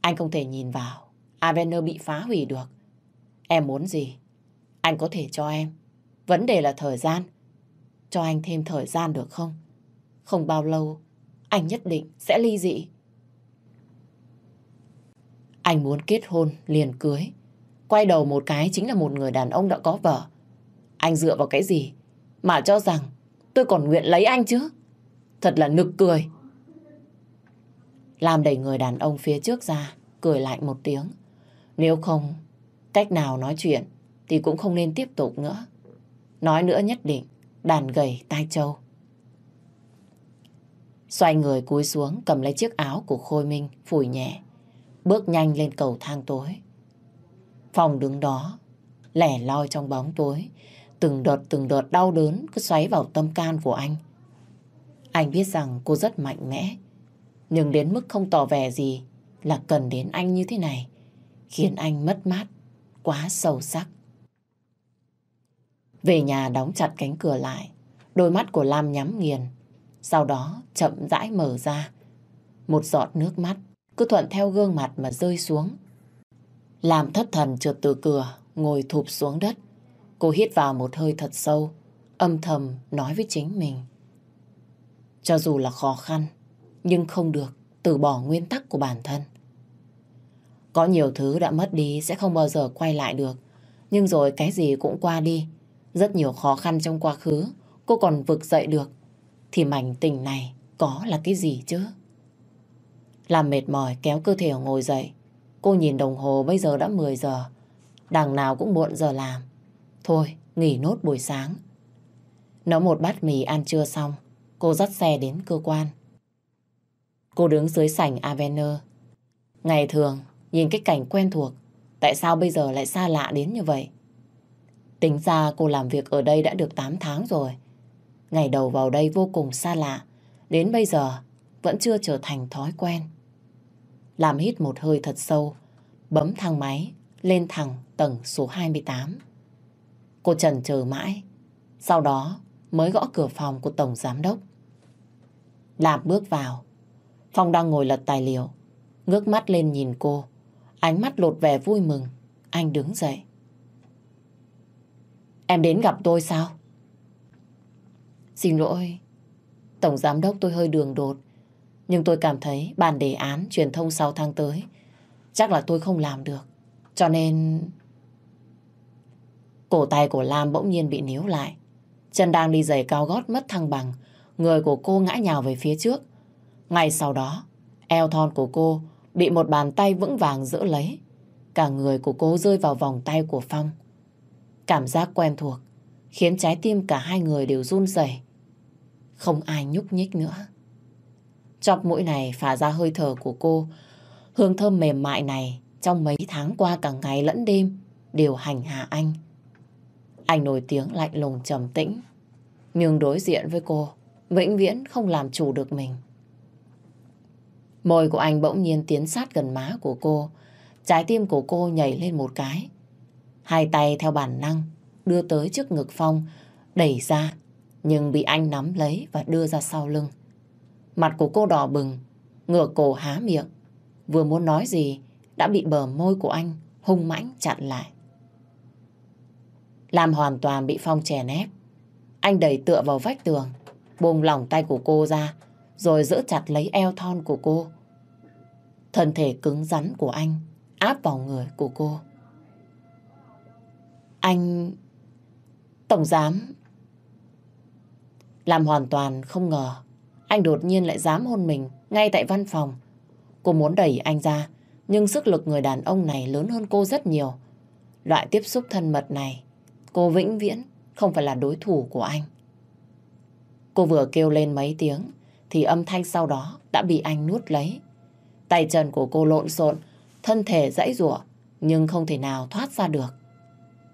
Anh không thể nhìn vào, Avener bị phá hủy được. Em muốn gì? Anh có thể cho em. Vấn đề là thời gian. Cho anh thêm thời gian được không? Không bao lâu, anh nhất định sẽ ly dị. Anh muốn kết hôn, liền cưới. Quay đầu một cái chính là một người đàn ông đã có vợ. Anh dựa vào cái gì mà cho rằng tôi còn nguyện lấy anh chứ? Thật là nực cười. Làm đẩy người đàn ông phía trước ra, cười lạnh một tiếng. Nếu không, cách nào nói chuyện thì cũng không nên tiếp tục nữa. Nói nữa nhất định, đàn gầy tai trâu. Xoay người cúi xuống cầm lấy chiếc áo của Khôi Minh, phủi nhẹ. Bước nhanh lên cầu thang tối. Phòng đứng đó, lẻ loi trong bóng tối. Từng đợt từng đợt đau đớn cứ xoáy vào tâm can của anh. Anh biết rằng cô rất mạnh mẽ. Nhưng đến mức không tỏ vẻ gì là cần đến anh như thế này. Khiến anh mất mát, quá sâu sắc. Về nhà đóng chặt cánh cửa lại. Đôi mắt của Lam nhắm nghiền. Sau đó chậm rãi mở ra. Một giọt nước mắt cứ thuận theo gương mặt mà rơi xuống. làm thất thần trượt từ cửa, ngồi thụp xuống đất. Cô hít vào một hơi thật sâu, âm thầm nói với chính mình. Cho dù là khó khăn, nhưng không được từ bỏ nguyên tắc của bản thân. Có nhiều thứ đã mất đi sẽ không bao giờ quay lại được. Nhưng rồi cái gì cũng qua đi. Rất nhiều khó khăn trong quá khứ, cô còn vực dậy được. Thì mảnh tình này có là cái gì chứ? Làm mệt mỏi kéo cơ thể ngồi dậy. Cô nhìn đồng hồ bây giờ đã 10 giờ. Đằng nào cũng muộn giờ làm. Thôi, nghỉ nốt buổi sáng. Nấu một bát mì ăn trưa xong, cô dắt xe đến cơ quan. Cô đứng dưới sảnh Avener. Ngày thường, nhìn cái cảnh quen thuộc, tại sao bây giờ lại xa lạ đến như vậy? Tính ra cô làm việc ở đây đã được 8 tháng rồi. Ngày đầu vào đây vô cùng xa lạ, đến bây giờ vẫn chưa trở thành thói quen. Làm hít một hơi thật sâu, bấm thang máy lên thẳng tầng số 28. Cô trần chờ mãi, sau đó mới gõ cửa phòng của Tổng Giám Đốc. Lạp bước vào, Phong đang ngồi lật tài liệu, ngước mắt lên nhìn cô. Ánh mắt lột vẻ vui mừng. Anh đứng dậy. Em đến gặp tôi sao? Xin lỗi. Tổng giám đốc tôi hơi đường đột. Nhưng tôi cảm thấy bàn đề án truyền thông sau tháng tới. Chắc là tôi không làm được. Cho nên... Cổ tay của Lam bỗng nhiên bị níu lại. Chân đang đi giày cao gót mất thăng bằng. Người của cô ngã nhào về phía trước. Ngay sau đó, eo thon của cô bị một bàn tay vững vàng giữ lấy. Cả người của cô rơi vào vòng tay của Phong. Cảm giác quen thuộc khiến trái tim cả hai người đều run rẩy. Không ai nhúc nhích nữa. Chọc mũi này phả ra hơi thở của cô. Hương thơm mềm mại này trong mấy tháng qua cả ngày lẫn đêm đều hành hạ anh. Anh nổi tiếng lạnh lùng trầm tĩnh. Nhưng đối diện với cô, vĩnh viễn không làm chủ được mình. Môi của anh bỗng nhiên tiến sát gần má của cô. Trái tim của cô nhảy lên một cái. Hai tay theo bản năng đưa tới trước ngực Phong, đẩy ra, nhưng bị anh nắm lấy và đưa ra sau lưng. Mặt của cô đỏ bừng, ngửa cổ há miệng. Vừa muốn nói gì, đã bị bờ môi của anh hung mãnh chặn lại. Làm hoàn toàn bị Phong chèn ép. Anh đẩy tựa vào vách tường, buông lỏng tay của cô ra, rồi giữ chặt lấy eo thon của cô. Thân thể cứng rắn của anh áp vào người của cô. Anh... Tổng giám... Làm hoàn toàn không ngờ anh đột nhiên lại dám hôn mình ngay tại văn phòng. Cô muốn đẩy anh ra, nhưng sức lực người đàn ông này lớn hơn cô rất nhiều. Loại tiếp xúc thân mật này, cô vĩnh viễn không phải là đối thủ của anh. Cô vừa kêu lên mấy tiếng, thì âm thanh sau đó đã bị anh nuốt lấy. Tay chân của cô lộn xộn, thân thể dãy rủa nhưng không thể nào thoát ra được.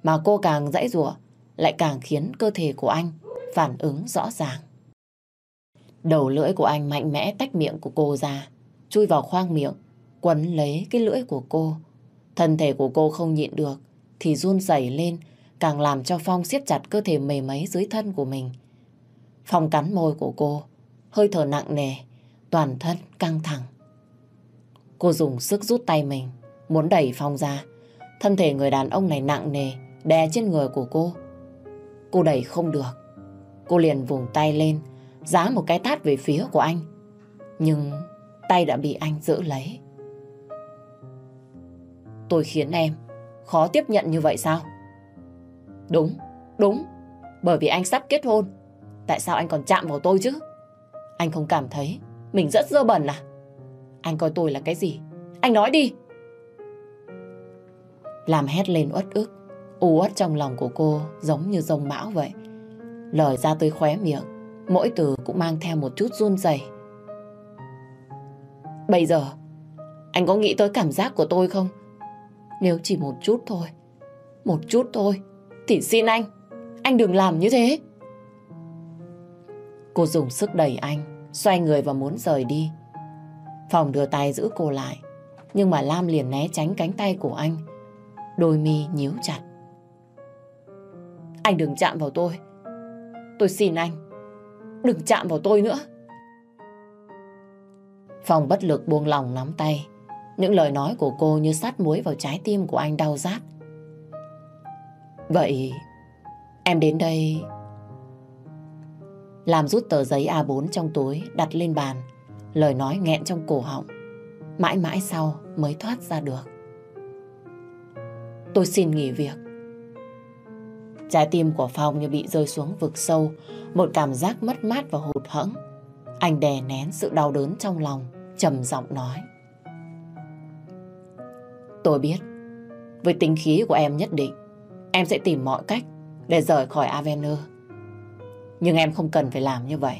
Mà cô càng dãy rủa lại càng khiến cơ thể của anh phản ứng rõ ràng. Đầu lưỡi của anh mạnh mẽ tách miệng của cô ra, chui vào khoang miệng, quấn lấy cái lưỡi của cô. Thân thể của cô không nhịn được, thì run rẩy lên, càng làm cho Phong siết chặt cơ thể mềm ấy dưới thân của mình. Phong cắn môi của cô, hơi thở nặng nề, toàn thân căng thẳng. Cô dùng sức rút tay mình, muốn đẩy Phong ra. Thân thể người đàn ông này nặng nề, đè trên người của cô. Cô đẩy không được. Cô liền vùng tay lên, giá một cái tát về phía của anh. Nhưng tay đã bị anh giữ lấy. Tôi khiến em khó tiếp nhận như vậy sao? Đúng, đúng. Bởi vì anh sắp kết hôn. Tại sao anh còn chạm vào tôi chứ? Anh không cảm thấy mình rất dơ bẩn à? Anh coi tôi là cái gì? Anh nói đi! Làm hét lên uất ức, u uất trong lòng của cô giống như rồng bão vậy. Lời ra tới khóe miệng, mỗi từ cũng mang theo một chút run rẩy. Bây giờ, anh có nghĩ tới cảm giác của tôi không? Nếu chỉ một chút thôi, một chút thôi, thì xin anh, anh đừng làm như thế. Cô dùng sức đẩy anh, xoay người và muốn rời đi. Phòng đưa tay giữ cô lại, nhưng mà Lam liền né tránh cánh tay của anh. Đôi mi nhíu chặt. Anh đừng chạm vào tôi. Tôi xin anh, đừng chạm vào tôi nữa. phong bất lực buông lòng nắm tay. Những lời nói của cô như sát muối vào trái tim của anh đau rát. Vậy em đến đây... Làm rút tờ giấy A4 trong túi đặt lên bàn. Lời nói nghẹn trong cổ họng. Mãi mãi sau mới thoát ra được. Tôi xin nghỉ việc. Trái tim của Phong như bị rơi xuống vực sâu. Một cảm giác mất mát và hụt hẫng. Anh đè nén sự đau đớn trong lòng. trầm giọng nói. Tôi biết. Với tính khí của em nhất định. Em sẽ tìm mọi cách để rời khỏi Avener. Nhưng em không cần phải làm như vậy.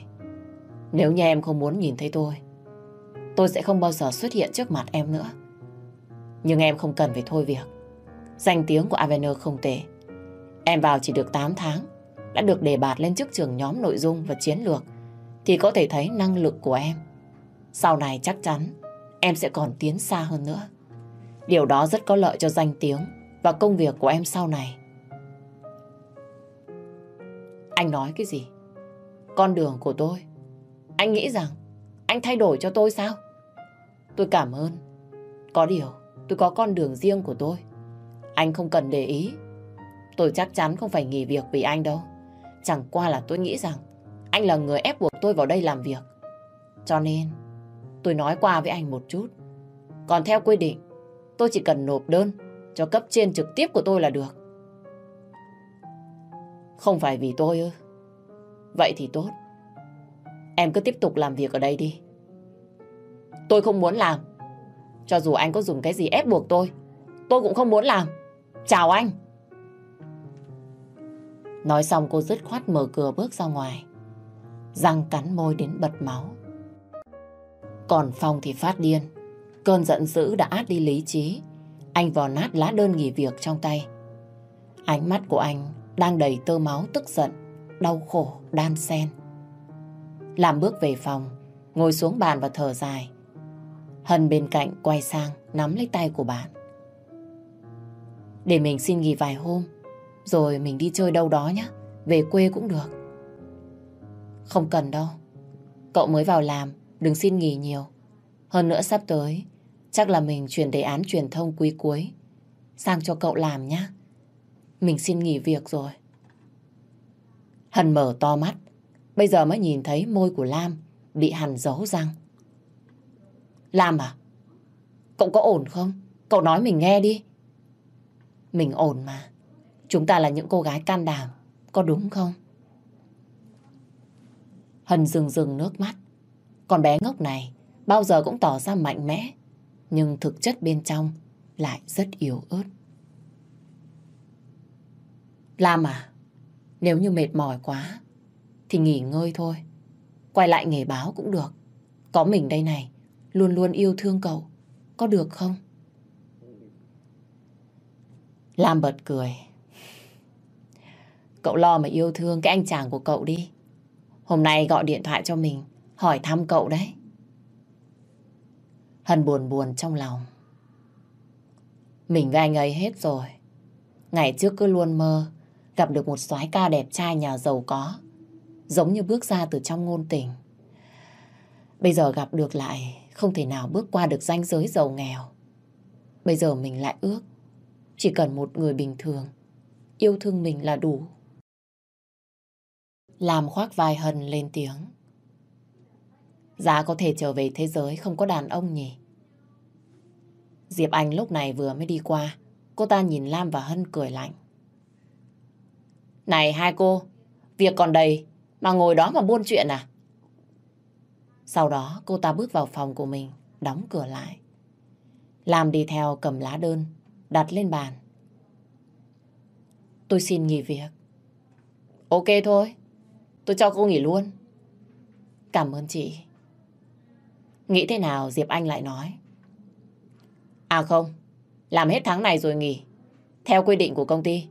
Nếu như em không muốn nhìn thấy tôi, tôi sẽ không bao giờ xuất hiện trước mặt em nữa. Nhưng em không cần phải thôi việc. Danh tiếng của Avener không tệ. Em vào chỉ được 8 tháng, đã được đề bạt lên chức trưởng nhóm nội dung và chiến lược, thì có thể thấy năng lực của em. Sau này chắc chắn em sẽ còn tiến xa hơn nữa. Điều đó rất có lợi cho danh tiếng và công việc của em sau này. Anh nói cái gì? Con đường của tôi. Anh nghĩ rằng anh thay đổi cho tôi sao? tôi cảm ơn. Có điều, tôi có con đường riêng của tôi. Anh không cần để ý. Tôi chắc chắn không phải nghỉ việc vì anh đâu. Chẳng qua là tôi nghĩ rằng anh là người ép buộc tôi vào đây làm việc. Cho nên, tôi nói qua với anh một chút. Còn theo quy định, tôi chỉ cần nộp đơn cho cấp trên trực tiếp của tôi là được. Không phải vì tôi ư? Vậy thì tốt. Em cứ tiếp tục làm việc ở đây đi. Tôi không muốn làm. Cho dù anh có dùng cái gì ép buộc tôi, tôi cũng không muốn làm. Chào anh. Nói xong cô dứt khoát mở cửa bước ra ngoài. Răng cắn môi đến bật máu. Còn Phong thì phát điên. Cơn giận dữ đã át đi lý trí. Anh vò nát lá đơn nghỉ việc trong tay. Ánh mắt của anh đang đầy tơ máu tức giận, đau khổ, đan xen. Làm bước về phòng, ngồi xuống bàn và thở dài. Hân bên cạnh quay sang nắm lấy tay của bạn. Để mình xin nghỉ vài hôm, rồi mình đi chơi đâu đó nhé, về quê cũng được. Không cần đâu, cậu mới vào làm, đừng xin nghỉ nhiều. Hơn nữa sắp tới, chắc là mình chuyển đề án truyền thông quý cuối sang cho cậu làm nhé. Mình xin nghỉ việc rồi. Hân mở to mắt, bây giờ mới nhìn thấy môi của Lam bị hằn giấu răng. Lam à? Cậu có ổn không? Cậu nói mình nghe đi. Mình ổn mà. Chúng ta là những cô gái can đảm, có đúng không? Hân rừng rừng nước mắt. Con bé ngốc này bao giờ cũng tỏ ra mạnh mẽ, nhưng thực chất bên trong lại rất yếu ớt. Lam à, nếu như mệt mỏi quá thì nghỉ ngơi thôi. Quay lại nghề báo cũng được. Có mình đây này, luôn luôn yêu thương cậu. Có được không? Lam bật cười. Cậu lo mà yêu thương cái anh chàng của cậu đi. Hôm nay gọi điện thoại cho mình, hỏi thăm cậu đấy. Hân buồn buồn trong lòng. Mình với anh ấy hết rồi. Ngày trước cứ luôn mơ gặp được một soái ca đẹp trai nhà giàu có, giống như bước ra từ trong ngôn tình. Bây giờ gặp được lại, không thể nào bước qua được ranh giới giàu nghèo. Bây giờ mình lại ước, chỉ cần một người bình thường, yêu thương mình là đủ. Làm khoác vai Hân lên tiếng. Giá có thể trở về thế giới không có đàn ông nhỉ? Diệp Anh lúc này vừa mới đi qua, cô ta nhìn Lam và Hân cười lạnh. Này hai cô, việc còn đầy mà ngồi đó mà buôn chuyện à? Sau đó cô ta bước vào phòng của mình, đóng cửa lại. Lam đi theo cầm lá đơn, đặt lên bàn. Tôi xin nghỉ việc. Ok thôi, tôi cho cô nghỉ luôn. Cảm ơn chị. Nghĩ thế nào Diệp Anh lại nói. À không, làm hết tháng này rồi nghỉ. Theo quy định của công ty.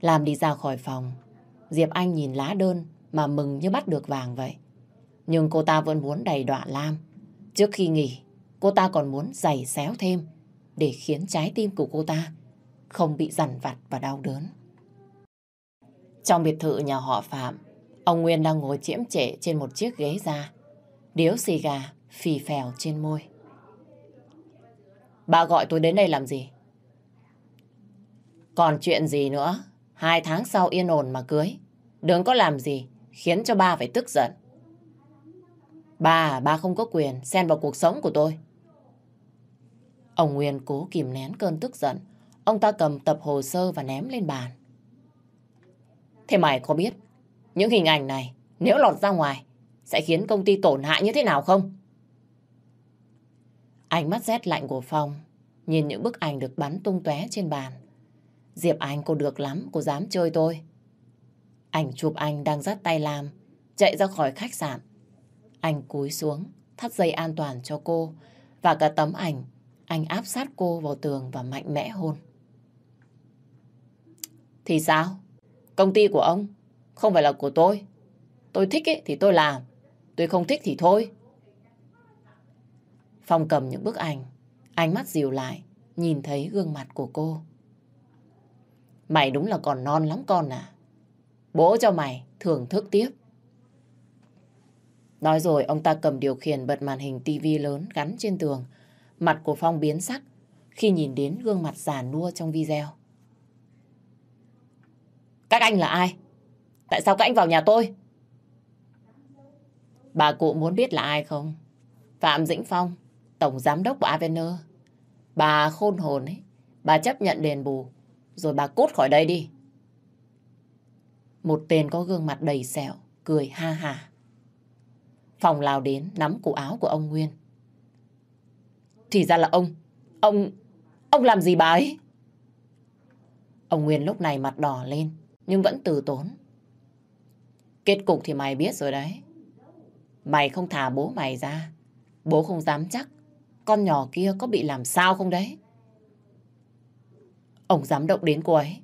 Làm đi ra khỏi phòng, Diệp Anh nhìn lá đơn mà mừng như bắt được vàng vậy. Nhưng cô ta vẫn muốn đầy đọa Lam. Trước khi nghỉ, cô ta còn muốn giày xéo thêm để khiến trái tim của cô ta không bị dằn vặt và đau đớn. Trong biệt thự nhà họ Phạm, ông Nguyên đang ngồi chiếm trễ trên một chiếc ghế da, điếu xì gà phì phèo trên môi. Bà gọi tôi đến đây làm gì? Còn chuyện gì nữa? Hai tháng sau yên ổn mà cưới. Đừng có làm gì khiến cho ba phải tức giận. Ba, à, ba không có quyền xen vào cuộc sống của tôi. Ông Nguyên cố kìm nén cơn tức giận. Ông ta cầm tập hồ sơ và ném lên bàn. Thế mày có biết những hình ảnh này nếu lọt ra ngoài sẽ khiến công ty tổn hại như thế nào không? Ánh mắt rét lạnh của Phong nhìn những bức ảnh được bắn tung tóe trên bàn. Diệp Anh cô được lắm, cô dám chơi tôi. Ảnh chụp anh đang dắt tay làm, chạy ra khỏi khách sạn. Anh cúi xuống, thắt dây an toàn cho cô và cả tấm ảnh, anh áp sát cô vào tường và mạnh mẽ hôn. Thì sao? Công ty của ông không phải là của tôi. Tôi thích ấy, thì tôi làm, tôi không thích thì thôi. Phong cầm những bức ảnh, ánh mắt dịu lại, nhìn thấy gương mặt của cô. Mày đúng là còn non lắm con à. Bố cho mày thưởng thức tiếp. Nói rồi ông ta cầm điều khiển bật màn hình tivi lớn gắn trên tường. Mặt của Phong biến sắc khi nhìn đến gương mặt già nua trong video. Các anh là ai? Tại sao các anh vào nhà tôi? Bà cụ muốn biết là ai không? Phạm Dĩnh Phong, Tổng Giám đốc của Avener. Bà khôn hồn ấy, bà chấp nhận đền bù, rồi bà cút khỏi đây đi. Một tên có gương mặt đầy sẹo, cười ha ha. Phòng lao đến nắm cổ áo của ông Nguyên. Thì ra là ông, ông, ông làm gì bà ấy? Ông Nguyên lúc này mặt đỏ lên, nhưng vẫn từ tốn. Kết cục thì mày biết rồi đấy. Mày không thả bố mày ra, bố không dám chắc con nhỏ kia có bị làm sao không đấy. Ông dám động đến cô ấy,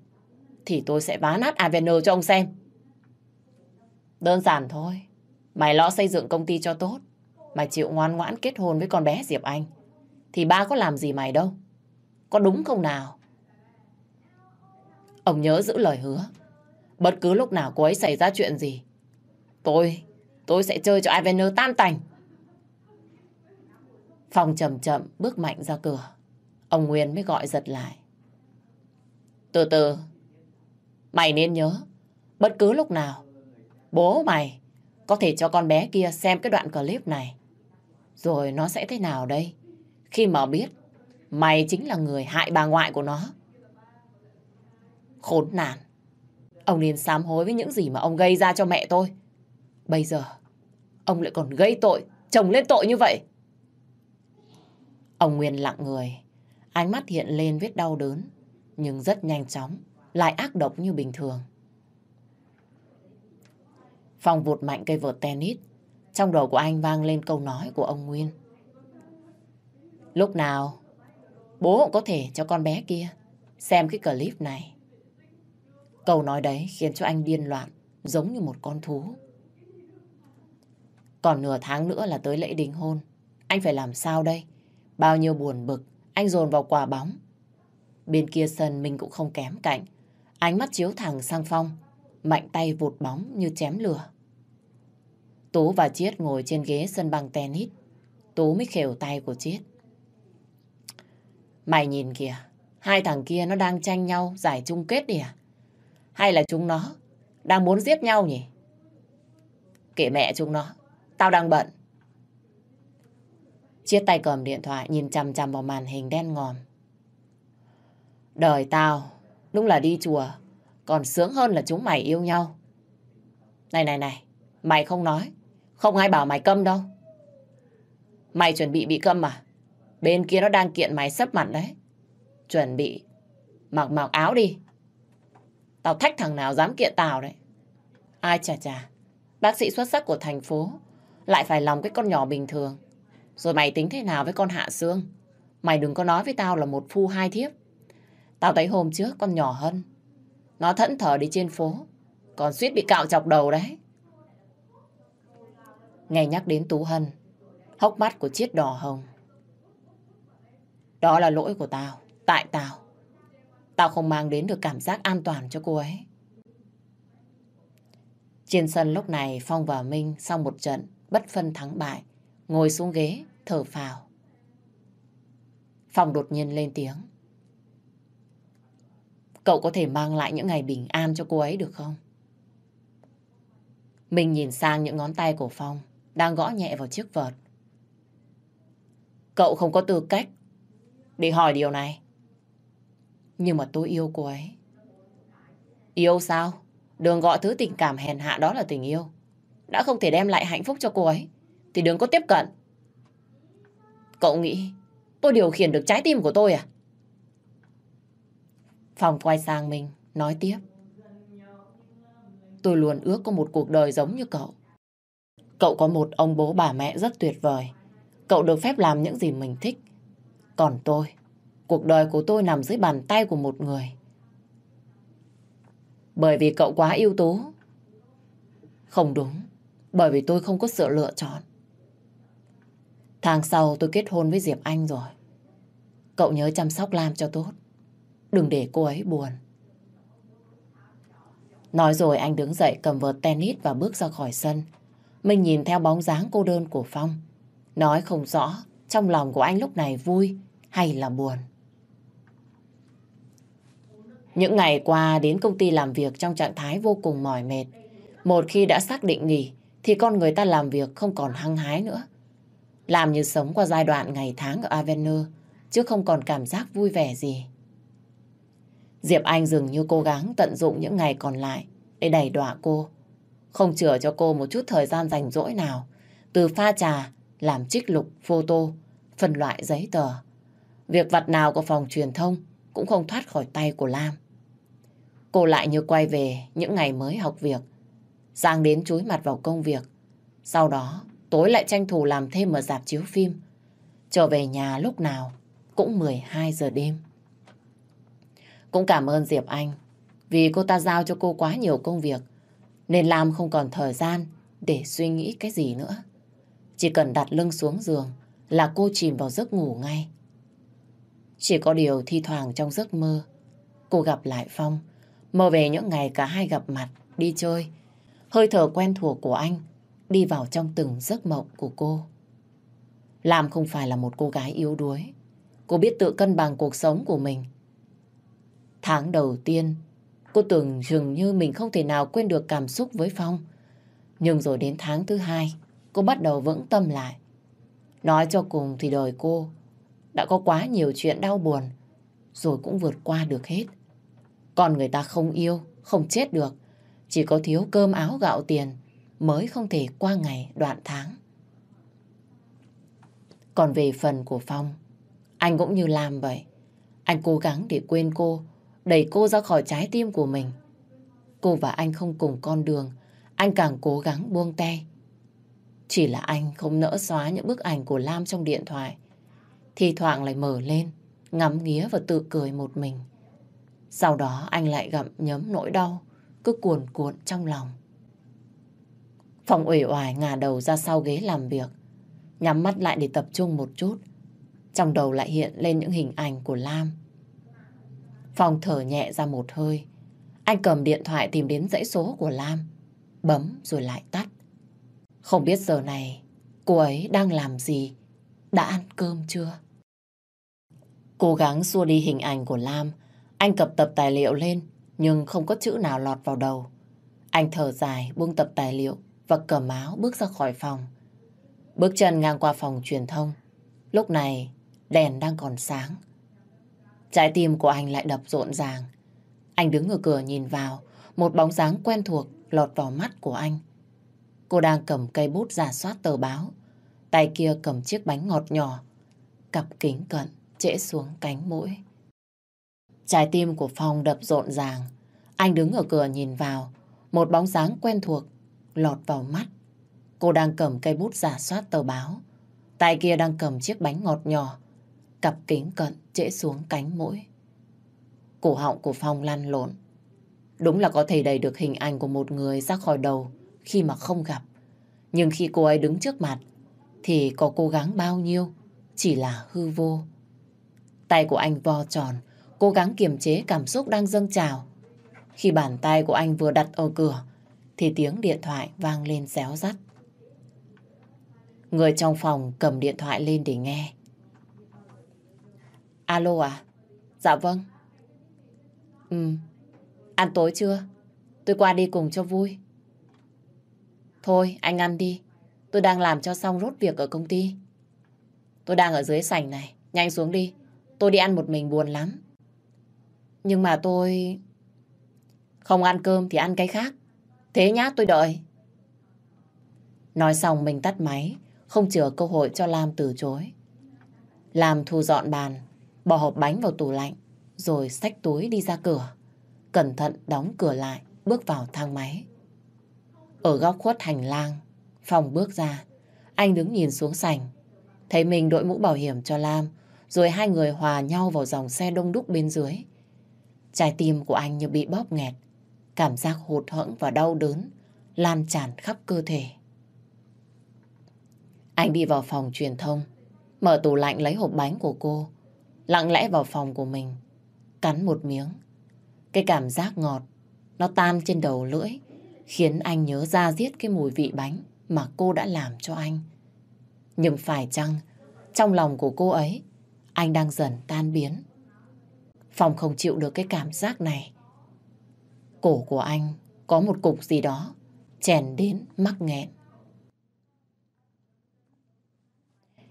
thì tôi sẽ vá nát Avener cho ông xem. Đơn giản thôi. Mày lo xây dựng công ty cho tốt. Mày chịu ngoan ngoãn kết hôn với con bé Diệp Anh. Thì ba có làm gì mày đâu. Có đúng không nào? Ông nhớ giữ lời hứa. Bất cứ lúc nào cô ấy xảy ra chuyện gì. Tôi, tôi sẽ chơi cho ivener tan tành. phòng chậm chậm bước mạnh ra cửa. Ông Nguyên mới gọi giật lại. Từ từ, mày nên nhớ, bất cứ lúc nào, bố mày có thể cho con bé kia xem cái đoạn clip này. Rồi nó sẽ thế nào đây? Khi mà biết mày chính là người hại bà ngoại của nó. Khốn nạn. Ông nên sám hối với những gì mà ông gây ra cho mẹ tôi. Bây giờ, ông lại còn gây tội, chồng lên tội như vậy. Ông Nguyên lặng người, ánh mắt hiện lên vết đau đớn, nhưng rất nhanh chóng, lại ác độc như bình thường. Phong vụt mạnh cây vợt tennis. Trong đầu của anh vang lên câu nói của ông Nguyên. Lúc nào, bố cũng có thể cho con bé kia xem cái clip này. Câu nói đấy khiến cho anh điên loạn, giống như một con thú. Còn nửa tháng nữa là tới lễ đính hôn. Anh phải làm sao đây? Bao nhiêu buồn bực, anh dồn vào quả bóng. Bên kia sân mình cũng không kém cạnh. Ánh mắt chiếu thẳng sang Phong, mạnh tay vụt bóng như chém lửa. Tú và Chiết ngồi trên ghế sân băng tennis. Tú mới khều tay của Chiết. Mày nhìn kìa, hai thằng kia nó đang tranh nhau giải chung kết đi à? Hay là chúng nó đang muốn giết nhau nhỉ? Kệ mẹ chúng nó, tao đang bận. Chiếc tay cầm điện thoại nhìn chằm chằm vào màn hình đen ngòm. Đời tao đúng là đi chùa, còn sướng hơn là chúng mày yêu nhau. Này này này, mày không nói, không ai bảo mày câm đâu. Mày chuẩn bị bị câm à? Bên kia nó đang kiện mày sấp mặt đấy. Chuẩn bị. Mặc mặc áo đi. Tao thách thằng nào dám kiện tao đấy. Ai chà chà. Bác sĩ xuất sắc của thành phố. Lại phải lòng cái con nhỏ bình thường. Rồi mày tính thế nào với con Hạ Sương? Mày đừng có nói với tao là một phu hai thiếp. Tao thấy hôm trước con nhỏ hơn. Nó thẫn thờ đi trên phố. Còn suýt bị cạo chọc đầu đấy. Nghe nhắc đến Tú Hân, hốc mắt của Chiết đỏ hồng. Đó là lỗi của tao, tại tao. Tao không mang đến được cảm giác an toàn cho cô ấy. Trên sân lúc này Phong và Minh sau một trận bất phân thắng bại, ngồi xuống ghế, thở phào. Phong đột nhiên lên tiếng. Cậu có thể mang lại những ngày bình an cho cô ấy được không? Mình nhìn sang những ngón tay của Phong đang gõ nhẹ vào chiếc vợt. Cậu không có tư cách để hỏi điều này. Nhưng mà tôi yêu cô ấy. Yêu sao? Đừng gọi thứ tình cảm hèn hạ đó là tình yêu. Đã không thể đem lại hạnh phúc cho cô ấy, thì đừng có tiếp cận. Cậu nghĩ tôi điều khiển được trái tim của tôi à? Phòng quay sang mình, nói tiếp. Tôi luôn ước có một cuộc đời giống như cậu. Cậu có một ông bố bà mẹ rất tuyệt vời. Cậu được phép làm những gì mình thích. Còn tôi, cuộc đời của tôi nằm dưới bàn tay của một người. Bởi vì cậu quá ưu tú. Không đúng, bởi vì tôi không có sự lựa chọn. Tháng sau tôi kết hôn với Diệp Anh rồi. Cậu nhớ chăm sóc Lam cho tốt. Đừng để cô ấy buồn. Nói rồi anh đứng dậy cầm vợt tennis và bước ra khỏi sân. mình nhìn theo bóng dáng cô đơn của Phong. Nói không rõ trong lòng của anh lúc này vui hay là buồn. Những ngày qua đến công ty làm việc trong trạng thái vô cùng mỏi mệt. Một khi đã xác định nghỉ thì con người ta làm việc không còn hăng hái nữa. Làm như sống qua giai đoạn ngày tháng ở Avener chứ không còn cảm giác vui vẻ gì. Diệp Anh dường như cố gắng tận dụng những ngày còn lại để đẩy đọa cô. Không chừa cho cô một chút thời gian rảnh rỗi nào. Từ pha trà, làm trích lục, photo, phân loại giấy tờ. Việc vặt nào của phòng truyền thông cũng không thoát khỏi tay của Lam. Cô lại như quay về những ngày mới học việc. Giang đến chúi mặt vào công việc. Sau đó, tối lại tranh thủ làm thêm ở dạp chiếu phim. Trở về nhà lúc nào cũng 12 giờ đêm. Cũng cảm ơn Diệp Anh vì cô ta giao cho cô quá nhiều công việc nên Lam không còn thời gian để suy nghĩ cái gì nữa. Chỉ cần đặt lưng xuống giường là cô chìm vào giấc ngủ ngay. Chỉ có điều thi thoảng trong giấc mơ cô gặp lại Phong mơ về những ngày cả hai gặp mặt đi chơi hơi thở quen thuộc của anh đi vào trong từng giấc mộng của cô. Lam không phải là một cô gái yếu đuối. Cô biết tự cân bằng cuộc sống của mình. Tháng đầu tiên Cô tưởng dường như mình không thể nào quên được cảm xúc với Phong. Nhưng rồi đến tháng thứ hai, cô bắt đầu vững tâm lại. Nói cho cùng thì đời cô đã có quá nhiều chuyện đau buồn, rồi cũng vượt qua được hết. Còn người ta không yêu, không chết được, chỉ có thiếu cơm áo gạo tiền mới không thể qua ngày đoạn tháng. Còn về phần của Phong, anh cũng như làm vậy. Anh cố gắng để quên cô, đẩy cô ra khỏi trái tim của mình. Cô và anh không cùng con đường, anh càng cố gắng buông tay. Chỉ là anh không nỡ xóa những bức ảnh của Lam trong điện thoại. Thì thoảng lại mở lên, ngắm nghía và tự cười một mình. Sau đó anh lại gặm nhấm nỗi đau, cứ cuồn cuộn trong lòng. Phòng ủy oải ngả đầu ra sau ghế làm việc, nhắm mắt lại để tập trung một chút. Trong đầu lại hiện lên những hình ảnh của Lam Phong thở nhẹ ra một hơi. Anh cầm điện thoại tìm đến dãy số của Lam. Bấm rồi lại tắt. Không biết giờ này cô ấy đang làm gì? Đã ăn cơm chưa? Cố gắng xua đi hình ảnh của Lam. Anh cập tập tài liệu lên nhưng không có chữ nào lọt vào đầu. Anh thở dài buông tập tài liệu và cầm áo bước ra khỏi phòng. Bước chân ngang qua phòng truyền thông. Lúc này đèn đang còn sáng. Trái tim của anh lại đập rộn ràng. Anh đứng ở cửa nhìn vào, một bóng dáng quen thuộc lọt vào mắt của anh. Cô đang cầm cây bút giả soát tờ báo, tay kia cầm chiếc bánh ngọt nhỏ, cặp kính cận trễ xuống cánh mũi. Trái tim của Phong đập rộn ràng. Anh đứng ở cửa nhìn vào, một bóng dáng quen thuộc lọt vào mắt. Cô đang cầm cây bút giả soát tờ báo, tay kia đang cầm chiếc bánh ngọt nhỏ, Cặp kính cận trễ xuống cánh mũi. Cổ họng của Phong lăn lộn. Đúng là có thể đầy được hình ảnh của một người ra khỏi đầu khi mà không gặp. Nhưng khi cô ấy đứng trước mặt thì có cố gắng bao nhiêu chỉ là hư vô. Tay của anh vo tròn, cố gắng kiềm chế cảm xúc đang dâng trào. Khi bàn tay của anh vừa đặt ở cửa thì tiếng điện thoại vang lên réo rắt. Người trong phòng cầm điện thoại lên để nghe. Alo à? Dạ vâng. Ừ. Ăn tối chưa? Tôi qua đi cùng cho vui. Thôi, anh ăn đi. Tôi đang làm cho xong rốt việc ở công ty. Tôi đang ở dưới sảnh này. Nhanh xuống đi. Tôi đi ăn một mình buồn lắm. Nhưng mà tôi... Không ăn cơm thì ăn cái khác. Thế nhá, tôi đợi. Nói xong mình tắt máy, không chừa cơ hội cho Lam từ chối. Lam thu dọn bàn, bỏ hộp bánh vào tủ lạnh, rồi xách túi đi ra cửa. Cẩn thận đóng cửa lại, bước vào thang máy. Ở góc khuất hành lang, Phong bước ra. Anh đứng nhìn xuống sảnh. Thấy mình đội mũ bảo hiểm cho Lam, rồi hai người hòa nhau vào dòng xe đông đúc bên dưới. Trái tim của anh như bị bóp nghẹt. Cảm giác hụt hẫng và đau đớn lan tràn khắp cơ thể. Anh đi vào phòng truyền thông, mở tủ lạnh lấy hộp bánh của cô, lặng lẽ vào phòng của mình, cắn một miếng. Cái cảm giác ngọt, nó tan trên đầu lưỡi, khiến anh nhớ ra giết cái mùi vị bánh mà cô đã làm cho anh. Nhưng phải chăng trong lòng của cô ấy anh đang dần tan biến. Phong không chịu được cái cảm giác này. Cổ của anh có một cục gì đó chèn đến mắc nghẹn.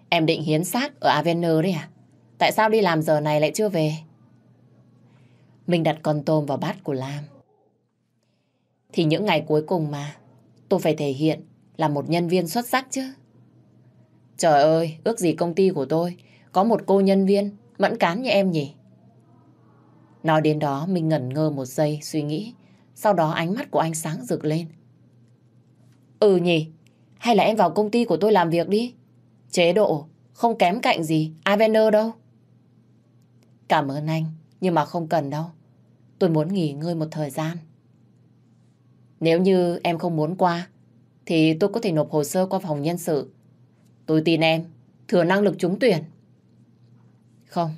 Em định hiến xác ở Avener đấy à? Tại sao đi làm giờ này lại chưa về? Mình đặt con tôm vào bát của Lam. Thì những ngày cuối cùng mà, tôi phải thể hiện là một nhân viên xuất sắc chứ. Trời ơi, ước gì công ty của tôi có một cô nhân viên mẫn cán như em nhỉ? Nói đến đó, mình ngẩn ngơ một giây suy nghĩ. Sau đó ánh mắt của anh sáng rực lên. Ừ nhỉ, hay là em vào công ty của tôi làm việc đi. Chế độ không kém cạnh gì Avener đâu. Cảm ơn anh, nhưng mà không cần đâu. Tôi muốn nghỉ ngơi một thời gian. Nếu như em không muốn qua, thì tôi có thể nộp hồ sơ qua phòng nhân sự. Tôi tin em, thừa năng lực trúng tuyển. Không,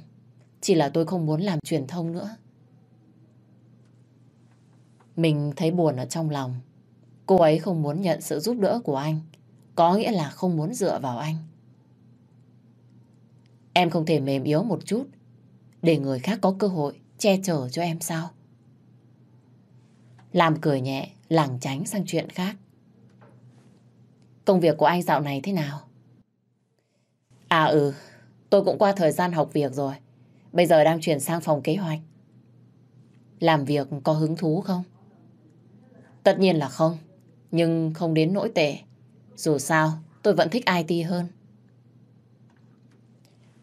chỉ là tôi không muốn làm truyền thông nữa. Mình thấy buồn ở trong lòng. Cô ấy không muốn nhận sự giúp đỡ của anh. Có nghĩa là không muốn dựa vào anh. Em không thể mềm yếu một chút để người khác có cơ hội che chở cho em sao? Làm cười nhẹ, lảng tránh sang chuyện khác. Công việc của anh dạo này thế nào? À ừ, tôi cũng qua thời gian học việc rồi. Bây giờ đang chuyển sang phòng kế hoạch. Làm việc có hứng thú không? Tất nhiên là không, nhưng không đến nỗi tệ. Dù sao, tôi vẫn thích IT hơn.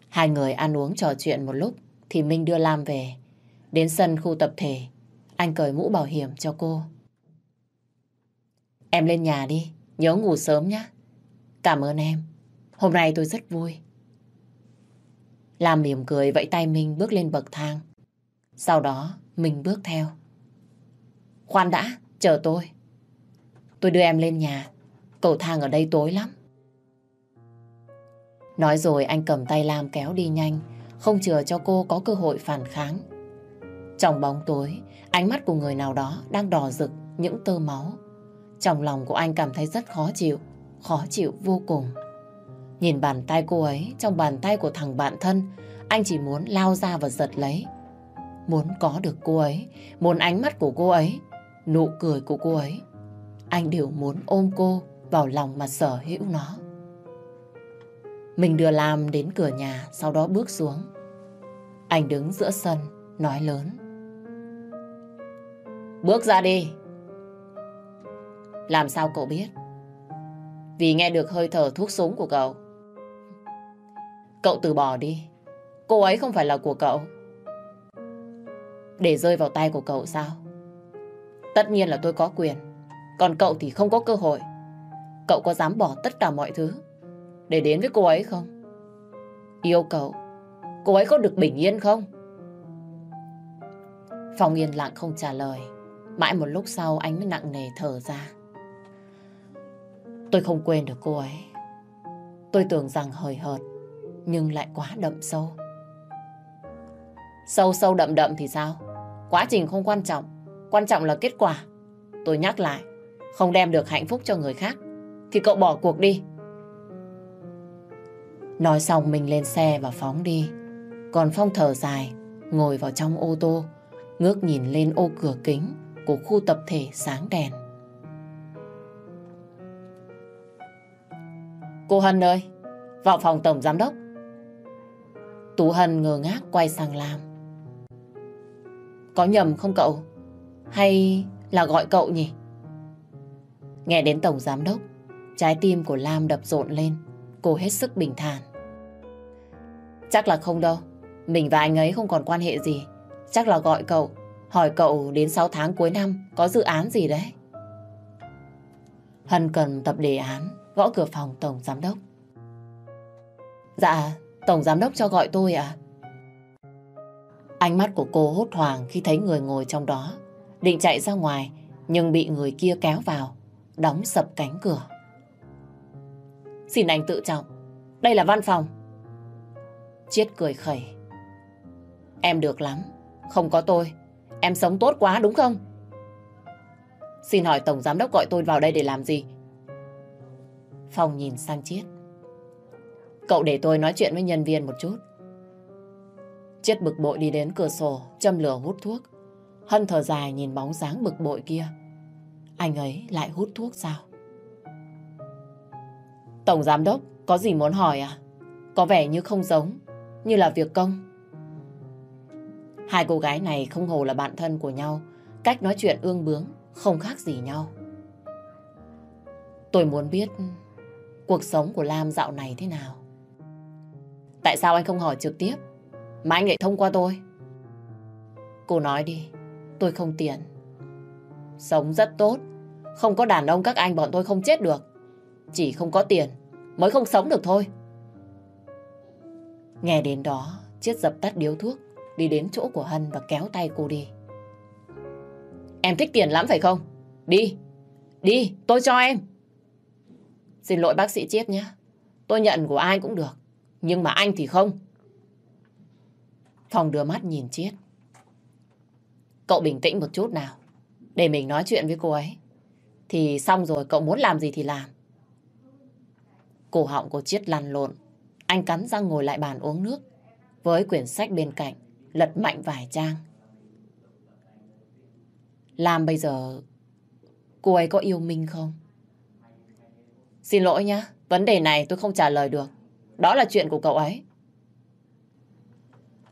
Hai người ăn uống trò chuyện một lúc thì Minh đưa Lam về. Đến sân khu tập thể, anh cởi mũ bảo hiểm cho cô. Em lên nhà đi, nhớ ngủ sớm nhé. Cảm ơn em, hôm nay tôi rất vui. Lam mỉm cười vẫy tay mình bước lên bậc thang. Sau đó, mình bước theo. Khoan đã, chờ tôi. Tôi đưa em lên nhà, cầu thang ở đây tối lắm. Nói rồi anh cầm tay Lam kéo đi nhanh, không chờ cho cô có cơ hội phản kháng. Trong bóng tối, ánh mắt của người nào đó đang đỏ rực những tơ máu. Trong lòng của anh cảm thấy rất khó chịu, khó chịu vô cùng. Nhìn bàn tay cô ấy trong bàn tay của thằng bạn thân, anh chỉ muốn lao ra và giật lấy. Muốn có được cô ấy, muốn ánh mắt của cô ấy, nụ cười của cô ấy. Anh đều muốn ôm cô vào lòng mà sở hữu nó. Mình đưa Lam đến cửa nhà, sau đó bước xuống. Anh đứng giữa sân, nói lớn. Bước ra đi. Làm sao cậu biết? Vì nghe được hơi thở thuốc súng của cậu. Cậu từ bỏ đi. Cô ấy không phải là của cậu. Để rơi vào tay của cậu sao? Tất nhiên là tôi có quyền. Còn cậu thì không có cơ hội. Cậu có dám bỏ tất cả mọi thứ để đến với cô ấy không? Yêu cậu, cô ấy có được bình yên không? Phong yên lặng không trả lời. Mãi một lúc sau anh mới nặng nề thở ra. Tôi không quên được cô ấy. Tôi tưởng rằng hời hợt, nhưng lại quá đậm sâu. Sâu sâu đậm đậm thì sao? Quá trình không quan trọng, quan trọng là kết quả. Tôi nhắc lại, không đem được hạnh phúc cho người khác, thì cậu bỏ cuộc đi. Nói xong mình lên xe và phóng đi. Còn Phong thở dài, ngồi vào trong ô tô, ngước nhìn lên ô cửa kính của khu tập thể sáng đèn. Cô Hân ơi, vào phòng tổng giám đốc. Tú Hân ngờ ngác quay sang Lam. Có nhầm không cậu? Hay là gọi cậu nhỉ? Nghe đến tổng giám đốc, trái tim của Lam đập rộn lên. Cô hết sức bình thản. Chắc là không đâu. Mình và anh ấy không còn quan hệ gì. Chắc là gọi cậu, hỏi cậu đến 6 tháng cuối năm có dự án gì đấy. Hân cần tập đề án, gõ cửa phòng Tổng Giám Đốc. Dạ, Tổng Giám Đốc cho gọi tôi à? Ánh mắt của cô hốt hoảng khi thấy người ngồi trong đó. Định chạy ra ngoài, nhưng bị người kia kéo vào, đóng sập cánh cửa. Xin anh tự trọng, đây là văn phòng. Chiết cười khẩy. Em được lắm. Không có tôi. Em sống tốt quá đúng không? Xin hỏi Tổng Giám Đốc gọi tôi vào đây để làm gì? Phong nhìn sang Chiết. Cậu để tôi nói chuyện với nhân viên một chút. Chết bực bội đi đến cửa sổ, châm lửa hút thuốc. Hân thở dài nhìn bóng dáng bực bội kia. Anh ấy lại hút thuốc sao? Tổng giám đốc, có gì muốn hỏi à? Có vẻ như không giống, như là việc công. Hai cô gái này không hồ là bạn thân của nhau, cách nói chuyện ương bướng, không khác gì nhau. Tôi muốn biết cuộc sống của Lam dạo này thế nào. Tại sao anh không hỏi trực tiếp, mà anh lại thông qua tôi? Cô nói đi, tôi không tiền. Sống rất tốt, không có đàn ông các anh bọn tôi không chết được. Chỉ không có tiền mới không sống được thôi. Nghe đến đó, Chiết dập tắt điếu thuốc, đi đến chỗ của Hân và kéo tay cô đi. Em thích tiền lắm phải không? Đi, đi, tôi cho em. Xin lỗi bác sĩ Chiết nhé. Tôi nhận của ai cũng được, nhưng mà anh thì không. Phòng đưa mắt nhìn Chiết. Cậu bình tĩnh một chút nào, để mình nói chuyện với cô ấy. Thì xong rồi cậu muốn làm gì thì làm. Cổ họng của Chiết lăn lộn. Anh cắn răng ngồi lại bàn uống nước. Với quyển sách bên cạnh, lật mạnh vài trang. Làm bây giờ, cô ấy có yêu Minh không? Xin lỗi nhá, vấn đề này tôi không trả lời được. Đó là chuyện của cậu ấy.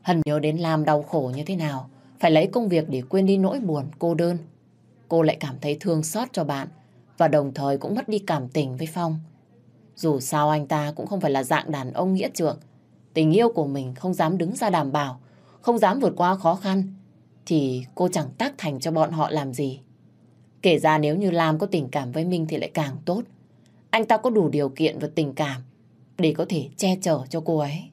Hân nhớ đến Lam đau khổ như thế nào, phải lấy công việc để quên đi nỗi buồn, cô đơn. Cô lại cảm thấy thương xót cho bạn và đồng thời cũng mất đi cảm tình với Phong. Dù sao anh ta cũng không phải là dạng đàn ông nghĩa trượng. Tình yêu của mình không dám đứng ra đảm bảo, không dám vượt qua khó khăn, thì cô chẳng tác thành cho bọn họ làm gì. Kể ra nếu như Lam có tình cảm với Minh thì lại càng tốt. Anh ta có đủ điều kiện và tình cảm để có thể che chở cho cô ấy.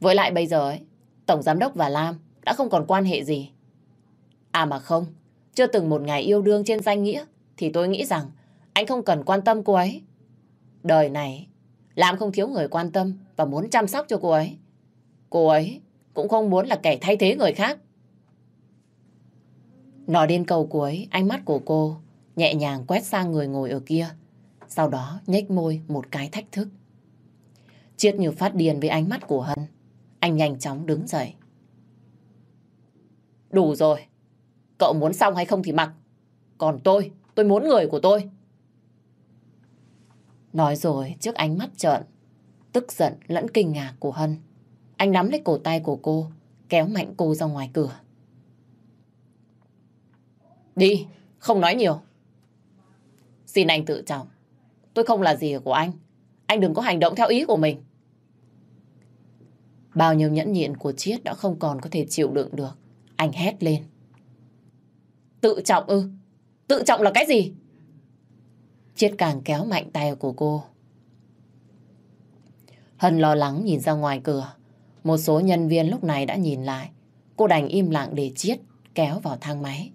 Với lại bây giờ ấy, Tổng Giám Đốc và Lam đã không còn quan hệ gì. À mà không, chưa từng một ngày yêu đương trên danh nghĩa thì tôi nghĩ rằng anh không cần quan tâm cô ấy. Đời này, Lam không thiếu người quan tâm và muốn chăm sóc cho cô ấy. Cô ấy cũng không muốn là kẻ thay thế người khác. Nói đến câu cuối, ánh mắt của cô nhẹ nhàng quét sang người ngồi ở kia. Sau đó nhếch môi một cái thách thức. Chiết như phát điên với ánh mắt của Hân. Anh nhanh chóng đứng dậy. Đủ rồi. Cậu muốn xong hay không thì mặc. Còn tôi, tôi muốn người của tôi. Nói rồi trước ánh mắt trợn, tức giận lẫn kinh ngạc của Hân. Anh nắm lấy cổ tay của cô, kéo mạnh cô ra ngoài cửa. Đi, không nói nhiều. Xin anh tự trọng. Tôi không là gì của anh. Anh đừng có hành động theo ý của mình. Bao nhiêu nhẫn nhịn của Chiết đã không còn có thể chịu đựng được. Anh hét lên. Tự trọng ư? Tự trọng là cái gì? Chiết càng kéo mạnh tay của cô. Hân lo lắng nhìn ra ngoài cửa. Một số nhân viên lúc này đã nhìn lại. Cô đành im lặng để Chiết kéo vào thang máy.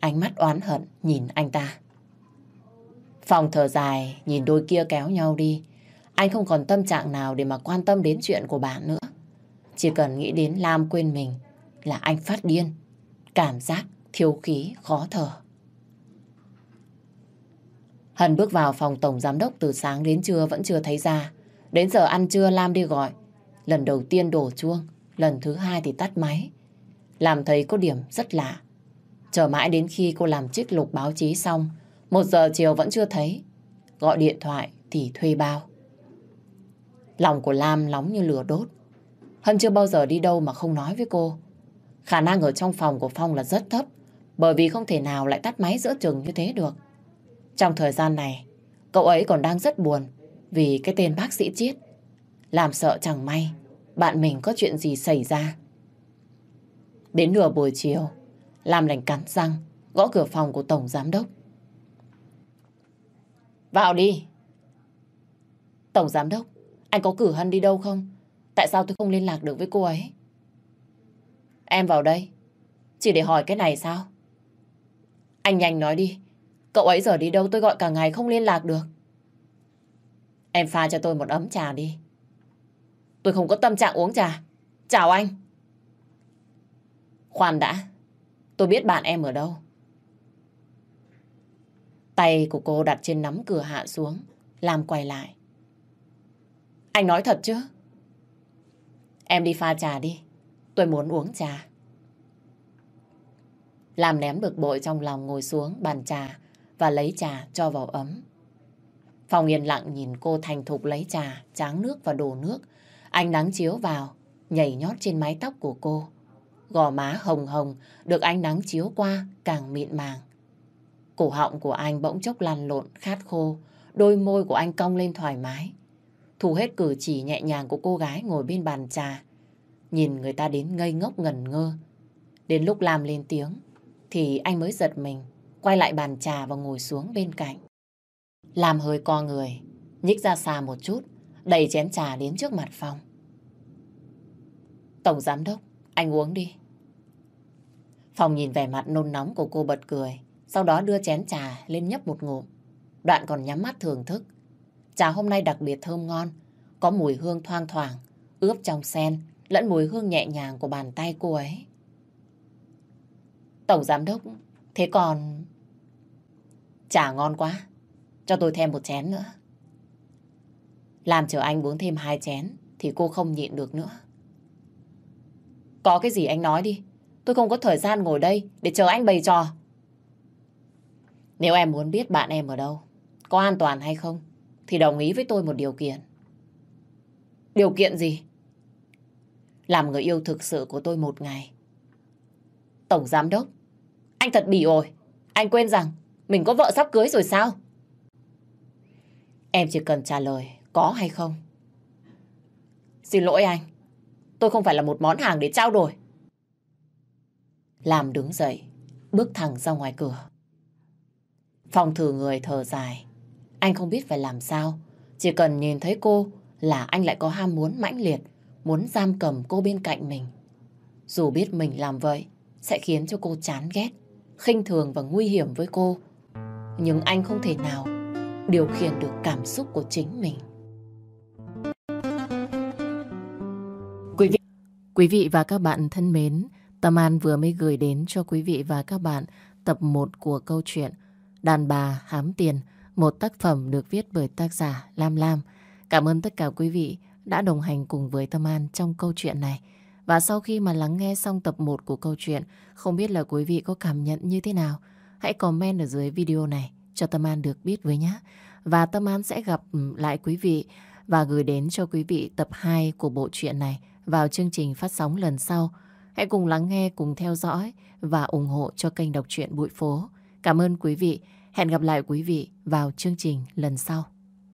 Ánh mắt oán hận nhìn anh ta. Phòng thở dài, nhìn đôi kia kéo nhau đi. Anh không còn tâm trạng nào để mà quan tâm đến chuyện của bạn nữa. Chỉ cần nghĩ đến Lam quên mình là anh phát điên. Cảm giác thiếu khí, khó thở. Hân bước vào phòng tổng giám đốc từ sáng đến trưa vẫn chưa thấy ra. Đến giờ ăn trưa Lam đi gọi. Lần đầu tiên đổ chuông, lần thứ hai thì tắt máy. Làm thấy có điểm rất lạ. Chờ mãi đến khi cô làm trích lục báo chí xong, một giờ chiều vẫn chưa thấy. Gọi điện thoại thì thuê bao. Lòng của Lam nóng như lửa đốt. Hân chưa bao giờ đi đâu mà không nói với cô. Khả năng ở trong phòng của Phong là rất thấp, bởi vì không thể nào lại tắt máy giữa chừng như thế được. Trong thời gian này, cậu ấy còn đang rất buồn vì cái tên bác sĩ Chiết. Làm sợ chẳng may, bạn mình có chuyện gì xảy ra. Đến nửa buổi chiều, Lam lành cắn răng, gõ cửa phòng của Tổng Giám Đốc. Vào đi. Tổng Giám Đốc, anh có cử Hân đi đâu không? Tại sao tôi không liên lạc được với cô ấy? Em vào đây. Chỉ để hỏi cái này sao? Anh nhanh nói đi. Cậu ấy giờ đi đâu tôi gọi cả ngày không liên lạc được. Em pha cho tôi một ấm trà đi. Tôi không có tâm trạng uống trà. Chào anh. Khoan đã. Tôi biết bạn em ở đâu. Tay của cô đặt trên nắm cửa hạ xuống. làm quay lại. Anh nói thật chứ? Em đi pha trà đi. Tôi muốn uống trà. Làm ném bực bội trong lòng ngồi xuống bàn trà và lấy trà cho vào ấm. Phòng yên lặng nhìn cô thành thục lấy trà, tráng nước và đổ nước. Ánh nắng chiếu vào, nhảy nhót trên mái tóc của cô. Gò má hồng hồng, được ánh nắng chiếu qua, càng mịn màng. Cổ họng của anh bỗng chốc lăn lộn, khát khô. Đôi môi của anh cong lên thoải mái. Thu hết cử chỉ nhẹ nhàng của cô gái ngồi bên bàn trà. Nhìn người ta đến ngây ngốc ngẩn ngơ. Đến lúc làm lên tiếng, thì anh mới giật mình, quay lại bàn trà và ngồi xuống bên cạnh. Làm hơi co người, nhích ra xa một chút, đẩy chén trà đến trước mặt Phong. Tổng giám đốc, anh uống đi. Phong nhìn vẻ mặt nôn nóng của cô bật cười, sau đó đưa chén trà lên nhấp một ngụm. Đoạn còn nhắm mắt thưởng thức. Trà hôm nay đặc biệt thơm ngon, có mùi hương thoang thoảng, ướp trong sen, lẫn mùi hương nhẹ nhàng của bàn tay cô ấy. Tổng giám đốc, thế còn... Trà ngon quá, cho tôi thêm một chén nữa. Làm chờ anh uống thêm hai chén thì cô không nhịn được nữa. Có cái gì anh nói đi, tôi không có thời gian ngồi đây để chờ anh bày trò. Nếu em muốn biết bạn em ở đâu, có an toàn hay không, thì đồng ý với tôi một điều kiện. Điều kiện gì? Làm người yêu thực sự của tôi một ngày. Tổng giám đốc, anh thật bỉ ổi. Anh quên rằng mình có vợ sắp cưới rồi sao? Em chỉ cần trả lời có hay không. Xin lỗi anh, tôi không phải là một món hàng để trao đổi. Làm đứng dậy, bước thẳng ra ngoài cửa. Phòng thử người thở dài. Anh không biết phải làm sao. Chỉ cần nhìn thấy cô là anh lại có ham muốn mãnh liệt, muốn giam cầm cô bên cạnh mình. Dù biết mình làm vậy sẽ khiến cho cô chán ghét, khinh thường và nguy hiểm với cô. Nhưng anh không thể nào điều khiển được cảm xúc của chính mình. Quý vị, quý vị và các bạn thân mến, Tâm An vừa mới gửi đến cho quý vị và các bạn tập 1 của câu chuyện Đàn bà hám tiền, một tác phẩm được viết bởi tác giả Lam Lam. Cảm ơn tất cả quý vị đã đồng hành cùng với Tâm An trong câu chuyện này. Và sau khi mà lắng nghe xong tập 1 của câu chuyện, không biết là quý vị có cảm nhận như thế nào? Hãy comment ở dưới video này cho Tâm An được biết với nhé. Và Tâm An sẽ gặp ừ, lại quý vị và gửi đến cho quý vị tập 2 của bộ truyện này vào chương trình phát sóng lần sau. Hãy cùng lắng nghe, cùng theo dõi và ủng hộ cho kênh đọc truyện Bụi Phố. Cảm ơn quý vị. Hẹn gặp lại quý vị vào chương trình lần sau.